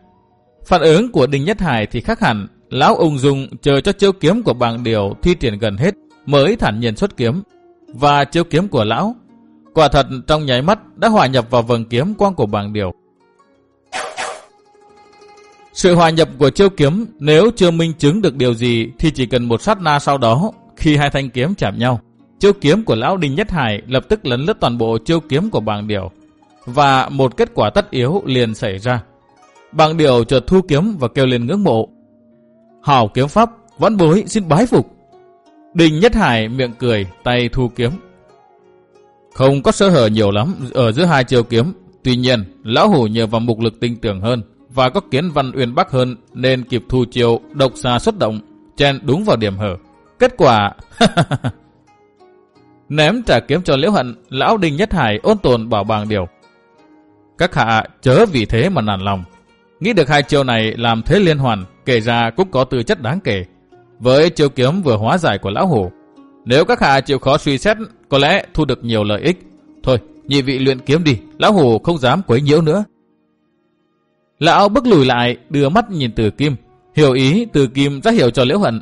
S1: Phản ứng của Đình Nhất Hải thì khác hẳn, lão ung dung chờ cho chiêu kiếm của bàng điều thi triển gần hết mới thản nhiên xuất kiếm, và chiêu kiếm của lão Quả thật trong nháy mắt đã hòa nhập vào vầng kiếm quang của bảng điều. Sự hòa nhập của chiêu kiếm nếu chưa minh chứng được điều gì thì chỉ cần một sát na sau đó khi hai thanh kiếm chạm nhau. Chiêu kiếm của lão Đinh Nhất Hải lập tức lấn lướt toàn bộ chiêu kiếm của bảng điều. Và một kết quả tất yếu liền xảy ra. Bảng điều chợt thu kiếm và kêu lên ngưỡng mộ. Hảo kiếm pháp, vẫn bối xin bái phục. đình Nhất Hải miệng cười, tay thu kiếm. Không có sơ hở nhiều lắm ở giữa hai chiều kiếm. Tuy nhiên, lão hủ nhờ vào mục lực tinh tưởng hơn và có kiến văn uyên bắc hơn nên kịp thu chiều độc xa xuất động, chen đúng vào điểm hở. Kết quả... Ném trả kiếm cho liễu hận, lão đình Nhất Hải ôn tồn bảo bàng điều. Các hạ chớ vì thế mà nản lòng. Nghĩ được hai chiều này làm thế liên hoàn, kể ra cũng có tư chất đáng kể. Với chiêu kiếm vừa hóa giải của lão hổ, nếu các hạ chịu khó suy xét, có lẽ thu được nhiều lợi ích. Thôi, nhị vị luyện kiếm đi, lão hổ không dám quấy nhiễu nữa. Lão bước lùi lại, đưa mắt nhìn từ kim, hiểu ý từ kim ra hiểu cho liễu hận.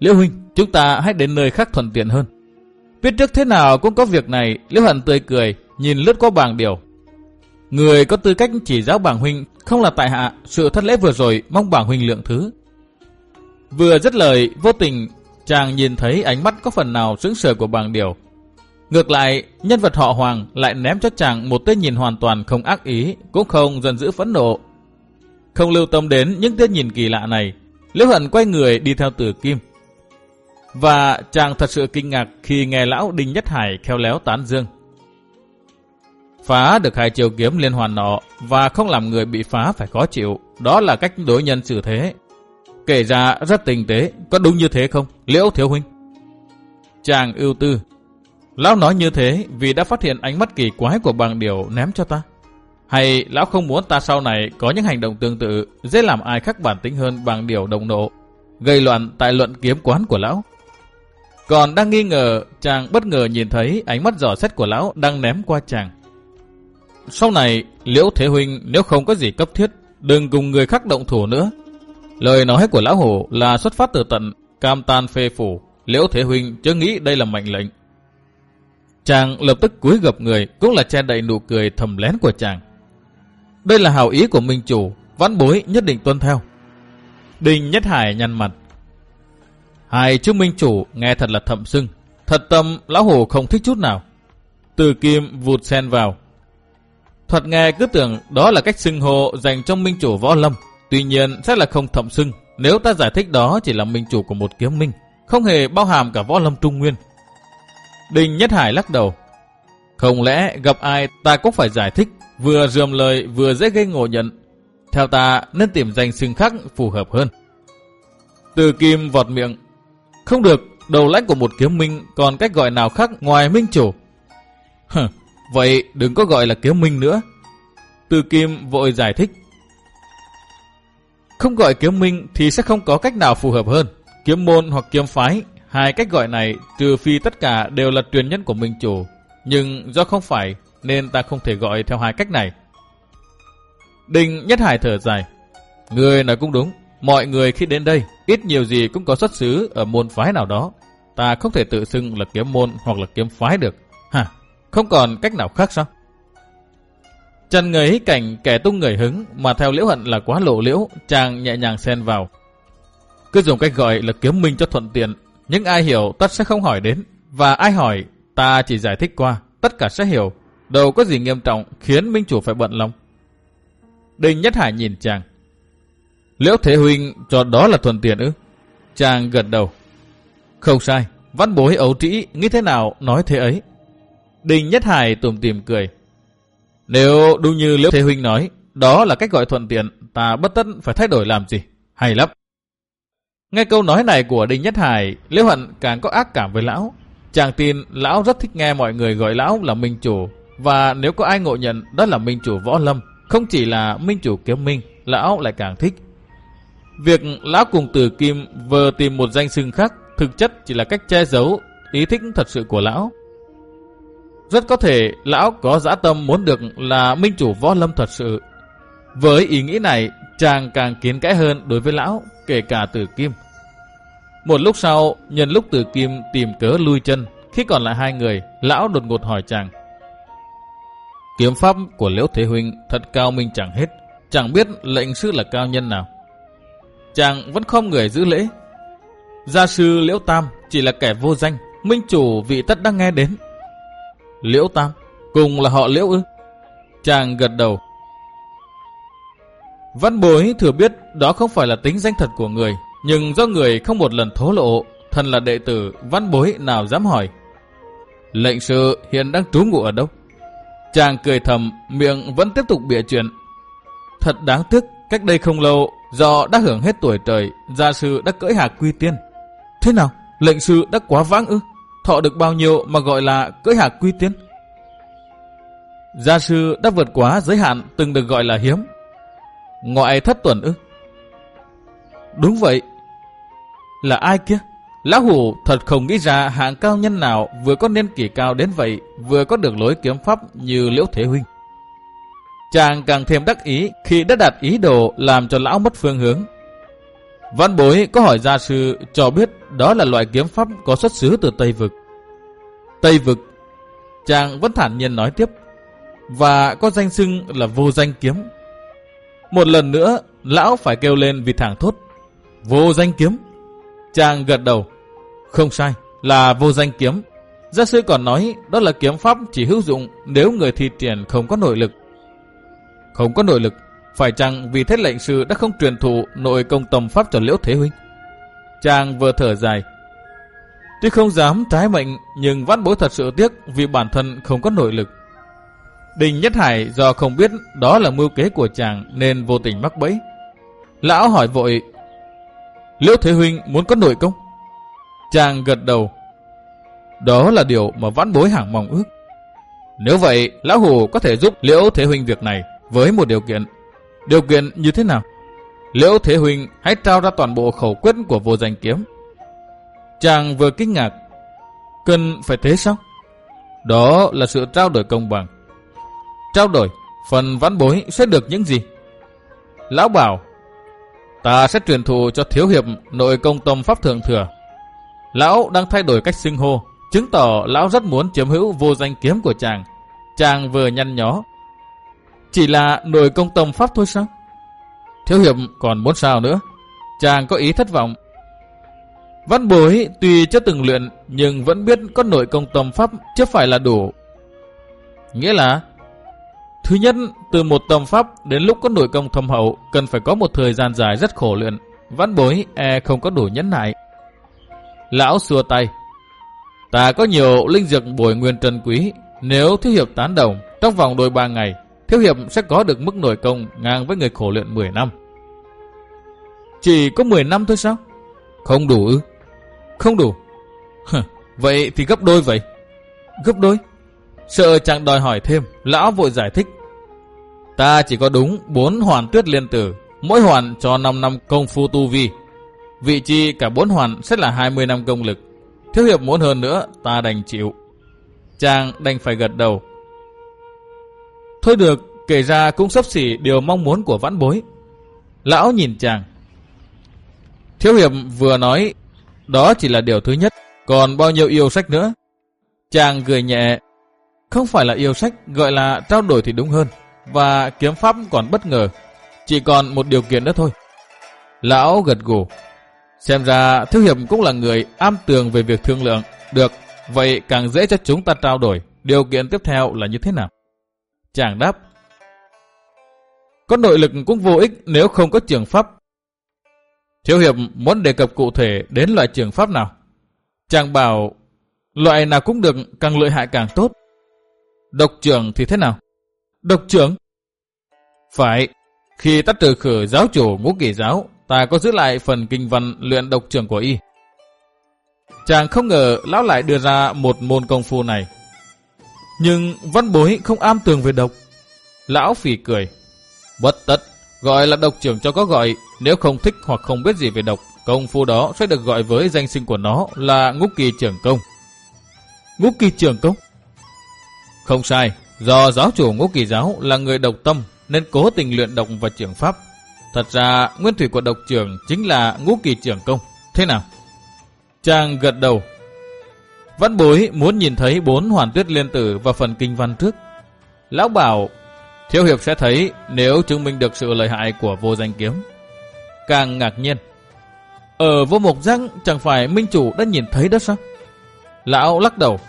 S1: Liễu huynh, chúng ta hãy đến nơi khác thuận tiện hơn. Biết trước thế nào cũng có việc này, liễu hận tươi cười, nhìn lướt qua bảng điều. Người có tư cách chỉ giáo bảng huynh không là tại hạ, sự thất lễ vừa rồi mong bảng huynh lượng thứ. Vừa dứt lời, vô tình chàng nhìn thấy ánh mắt có phần nào sững sờ của bảng điều. Ngược lại, nhân vật họ Hoàng lại ném cho chàng một tên nhìn hoàn toàn không ác ý, cũng không giận dữ phẫn nộ. Không lưu tâm đến những tên nhìn kỳ lạ này, Liễu Hận quay người đi theo Tử Kim. Và chàng thật sự kinh ngạc khi nghe lão Đinh Nhất Hải khéo léo tán dương. Phá được hai chiều kiếm liên hoàn nọ và không làm người bị phá phải khó chịu, đó là cách đối nhân xử thế. Kể ra rất tinh tế, có đúng như thế không, Liễu Thiếu Huynh? Chàng ưu tư. Lão nói như thế vì đã phát hiện ánh mắt kỳ quái của bằng điều ném cho ta. Hay lão không muốn ta sau này có những hành động tương tự dễ làm ai khác bản tính hơn bằng điều đồng nộ, gây loạn tại luận kiếm quán của lão. Còn đang nghi ngờ, chàng bất ngờ nhìn thấy ánh mắt giỏ xét của lão đang ném qua chàng. Sau này, Liễu Thế Huynh nếu không có gì cấp thiết, đừng cùng người khác động thủ nữa. Lời nói của lão hổ là xuất phát từ tận cam tan phê phủ. Liễu Thế Huynh chưa nghĩ đây là mệnh lệnh. Chàng lập tức cúi gập người cũng là che đậy nụ cười thầm lén của chàng. Đây là hào ý của Minh Chủ, vãn bối nhất định tuân theo. Đình Nhất Hải nhăn mặt. Hai chữ Minh Chủ nghe thật là thậm sưng. Thật tâm, lão hổ không thích chút nào. Từ kim vụt sen vào. Thuật nghe cứ tưởng đó là cách xưng hô dành cho Minh Chủ Võ Lâm. Tuy nhiên sẽ là không thậm sưng nếu ta giải thích đó chỉ là Minh Chủ của một kiếm minh, không hề bao hàm cả Võ Lâm Trung Nguyên. Đình Nhất Hải lắc đầu. Không lẽ gặp ai ta cũng phải giải thích vừa dườm lời vừa dễ gây ngộ nhận. Theo ta nên tìm danh xưng khác phù hợp hơn. Từ kim vọt miệng. Không được, đầu lãnh của một kiếm minh còn cách gọi nào khác ngoài minh chủ. Hừ, vậy đừng có gọi là kiếm minh nữa. Từ kim vội giải thích. Không gọi kiếm minh thì sẽ không có cách nào phù hợp hơn. Kiếm môn hoặc kiếm phái, hai cách gọi này trừ phi tất cả đều là truyền nhân của minh chủ. Nhưng do không phải nên ta không thể gọi theo hai cách này. Đinh Nhất Hải thở dài. Người nói cũng đúng, mọi người khi đến đây, ít nhiều gì cũng có xuất xứ ở môn phái nào đó. Ta không thể tự xưng là kiếm môn hoặc là kiếm phái được. Không còn cách nào khác sao? Trần ngấy cảnh kẻ tung người hứng mà theo liễu hận là quá lộ liễu, chàng nhẹ nhàng xen vào. Cứ dùng cách gọi là kiếm minh cho thuận tiện, những ai hiểu tất sẽ không hỏi đến, và ai hỏi ta chỉ giải thích qua, tất cả sẽ hiểu, đâu có gì nghiêm trọng khiến minh chủ phải bận lòng. đình Nhất Hải nhìn chàng. Liễu Thế Huynh cho đó là thuận tiện ư? Chàng gật đầu. Không sai, văn bối ấu trĩ nghĩ thế nào nói thế ấy. Đinh Nhất Hải tùm tìm cười. Nếu đúng như Liễu Thế Huynh nói, đó là cách gọi thuận tiện, ta bất tất phải thay đổi làm gì. Hay lắm. Nghe câu nói này của Đinh Nhất Hải, Liễu Hận càng có ác cảm với lão. Chàng tin lão rất thích nghe mọi người gọi lão là Minh Chủ, và nếu có ai ngộ nhận đó là Minh Chủ Võ Lâm, không chỉ là Minh Chủ Kiếm Minh, lão lại càng thích. Việc lão cùng Từ Kim vừa tìm một danh xưng khác thực chất chỉ là cách che giấu ý thích thật sự của lão. Rất có thể lão có dã tâm muốn được là minh chủ võ lâm thật sự. Với ý nghĩ này, chàng càng kiến cãi hơn đối với lão, kể cả tử kim. Một lúc sau, nhân lúc tử kim tìm cớ lui chân, khi còn lại hai người, lão đột ngột hỏi chàng. Kiếm pháp của Liễu Thế Huynh thật cao minh chẳng hết, chẳng biết lệnh sư là cao nhân nào. Chàng vẫn không người giữ lễ. Gia sư Liễu Tam chỉ là kẻ vô danh, minh chủ vị tất đang nghe đến. Liễu Tam, cùng là họ Liễu ư? Chàng gật đầu. Văn bối thừa biết đó không phải là tính danh thật của người, nhưng do người không một lần thố lộ, thần là đệ tử, văn bối nào dám hỏi. Lệnh sư hiện đang trú ngụ ở đâu? Chàng cười thầm, miệng vẫn tiếp tục bịa chuyện. Thật đáng tiếc, cách đây không lâu, do đã hưởng hết tuổi trời, gia sư đã cưỡi hạc quy tiên. Thế nào? Lệnh sư đã quá vãng ư? Thọ được bao nhiêu mà gọi là cưỡi hạc quy tiên? Gia sư đã vượt quá giới hạn từng được gọi là hiếm. Ngoại thất tuần ư? Đúng vậy. Là ai kia? Lão Hủ thật không nghĩ ra hạng cao nhân nào vừa có niên kỷ cao đến vậy, vừa có được lối kiếm pháp như Liễu Thế Huynh. Chàng càng thêm đắc ý khi đã đặt ý đồ làm cho lão mất phương hướng. Văn bối có hỏi gia sư cho biết đó là loại kiếm pháp có xuất xứ từ Tây Vực. Tây Vực, chàng vẫn thản nhiên nói tiếp, và có danh xưng là vô danh kiếm. Một lần nữa, lão phải kêu lên vì thẳng thốt, vô danh kiếm. Chàng gật đầu, không sai, là vô danh kiếm. Gia sư còn nói đó là kiếm pháp chỉ hữu dụng nếu người thi triển không có nội lực. Không có nội lực, phải chăng vì thế lệnh sư đã không truyền thụ nội công tầm pháp cho liễu thế huynh? Chàng vừa thở dài. Tuy không dám trái mệnh, nhưng vắt bối thật sự tiếc vì bản thân không có nội lực. Đình Nhất Hải do không biết đó là mưu kế của chàng nên vô tình mắc bẫy. Lão hỏi vội, Liễu Thế Huynh muốn có nội công? Chàng gật đầu. Đó là điều mà vãn bối hẳn mong ước. Nếu vậy, Lão Hù có thể giúp Liễu Thế Huynh việc này với một điều kiện. Điều kiện như thế nào? Liễu Thế Huynh hãy trao ra toàn bộ khẩu quyết của vô danh kiếm. Chàng vừa kinh ngạc. Cần phải thế sao? Đó là sự trao đổi công bằng. Trao đổi, phần ván bối sẽ được những gì? Lão bảo, ta sẽ truyền thụ cho thiếu hiệp nội công tâm pháp thượng thừa. Lão đang thay đổi cách xưng hô, chứng tỏ lão rất muốn chiếm hữu vô danh kiếm của chàng. Chàng vừa nhăn nhó. Chỉ là nội công tâm pháp thôi sao? Thiếu hiệp còn muốn sao nữa? Chàng có ý thất vọng. Văn bối tuy chưa từng luyện nhưng vẫn biết có nội công tâm pháp chứ phải là đủ. Nghĩa là Thứ nhất, từ một tâm pháp đến lúc có nội công thâm hậu cần phải có một thời gian dài rất khổ luyện. Văn bối e không có đủ nhẫn nại. Lão xua tay. Ta có nhiều linh dược bồi nguyên trần quý. Nếu thiếu hiệp tán đồng, trong vòng đôi ba ngày, thiếu hiệp sẽ có được mức nội công ngang với người khổ luyện 10 năm. Chỉ có 10 năm thôi sao? Không đủ ư? Không đủ. vậy thì gấp đôi vậy. Gấp đôi? Sợ chàng đòi hỏi thêm, lão vội giải thích. Ta chỉ có đúng 4 hoàn tuyết liên tử, mỗi hoàn cho 5 năm công phu tu vi. Vị trí cả 4 hoàn sẽ là 20 năm công lực. Thiếu hiệp muốn hơn nữa, ta đành chịu. Chàng đành phải gật đầu. Thôi được, kể ra cũng sắp xỉ điều mong muốn của vãn bối. Lão nhìn chàng. Thiếu hiệp vừa nói, đó chỉ là điều thứ nhất, còn bao nhiêu yêu sách nữa. Chàng cười nhẹ, không phải là yêu sách, gọi là trao đổi thì đúng hơn. Và kiếm pháp còn bất ngờ. Chỉ còn một điều kiện nữa thôi. Lão gật gù. Xem ra Thiếu Hiệp cũng là người am tường về việc thương lượng. Được, vậy càng dễ cho chúng ta trao đổi. Điều kiện tiếp theo là như thế nào? Chàng đáp. Có nội lực cũng vô ích nếu không có trường pháp. Thiếu Hiệp muốn đề cập cụ thể đến loại trường pháp nào? Chàng bảo loại nào cũng được càng lợi hại càng tốt. Độc trưởng thì thế nào? Độc trưởng? Phải, khi tắt trừ khử giáo chủ ngũ kỷ giáo, ta có giữ lại phần kinh văn luyện độc trưởng của y. Chàng không ngờ lão lại đưa ra một môn công phu này. Nhưng văn bối không am tường về độc. Lão phỉ cười. Bất tất, gọi là độc trưởng cho có gọi, nếu không thích hoặc không biết gì về độc, công phu đó sẽ được gọi với danh sinh của nó là ngũ kỳ trưởng công. Ngũ kỳ trưởng công? Không sai, do giáo chủ ngũ kỳ giáo là người độc tâm nên cố tình luyện độc và trưởng pháp. Thật ra nguyên thủy của độc trưởng chính là ngũ kỳ trưởng công. Thế nào? Chàng gật đầu. Văn bối muốn nhìn thấy bốn hoàn tuyết liên tử và phần kinh văn trước. Lão bảo, thiếu hiệp sẽ thấy nếu chứng minh được sự lợi hại của vô danh kiếm. Càng ngạc nhiên. Ở vô mục răng chẳng phải minh chủ đã nhìn thấy đó sao? Lão lắc đầu.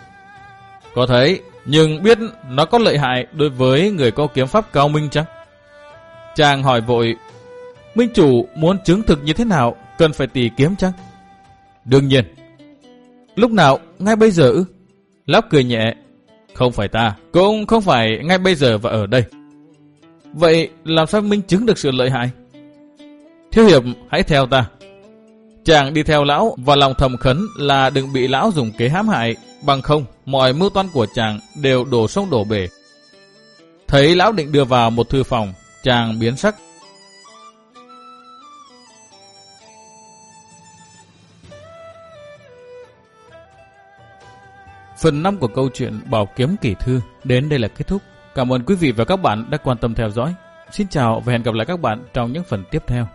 S1: Có thấy, nhưng biết nó có lợi hại đối với người có kiếm pháp cao minh chăng? Chàng hỏi vội, Minh chủ muốn chứng thực như thế nào, cần phải tỉ kiếm chăng? Đương nhiên. Lúc nào, ngay bây giờ ư? Lóc cười nhẹ, không phải ta, cũng không phải ngay bây giờ và ở đây. Vậy làm sao minh chứng được sự lợi hại? Thiếu hiệp, hãy theo ta. Chàng đi theo lão và lòng thầm khấn là đừng bị lão dùng kế hãm hại, bằng không mọi mưu toan của chàng đều đổ sông đổ bể. Thấy lão định đưa vào một thư phòng, chàng biến sắc. Phần 5 của câu chuyện Bảo Kiếm Kỳ Thư đến đây là kết thúc. Cảm ơn quý vị và các bạn đã quan tâm theo dõi. Xin chào và hẹn gặp lại các bạn trong những phần tiếp theo.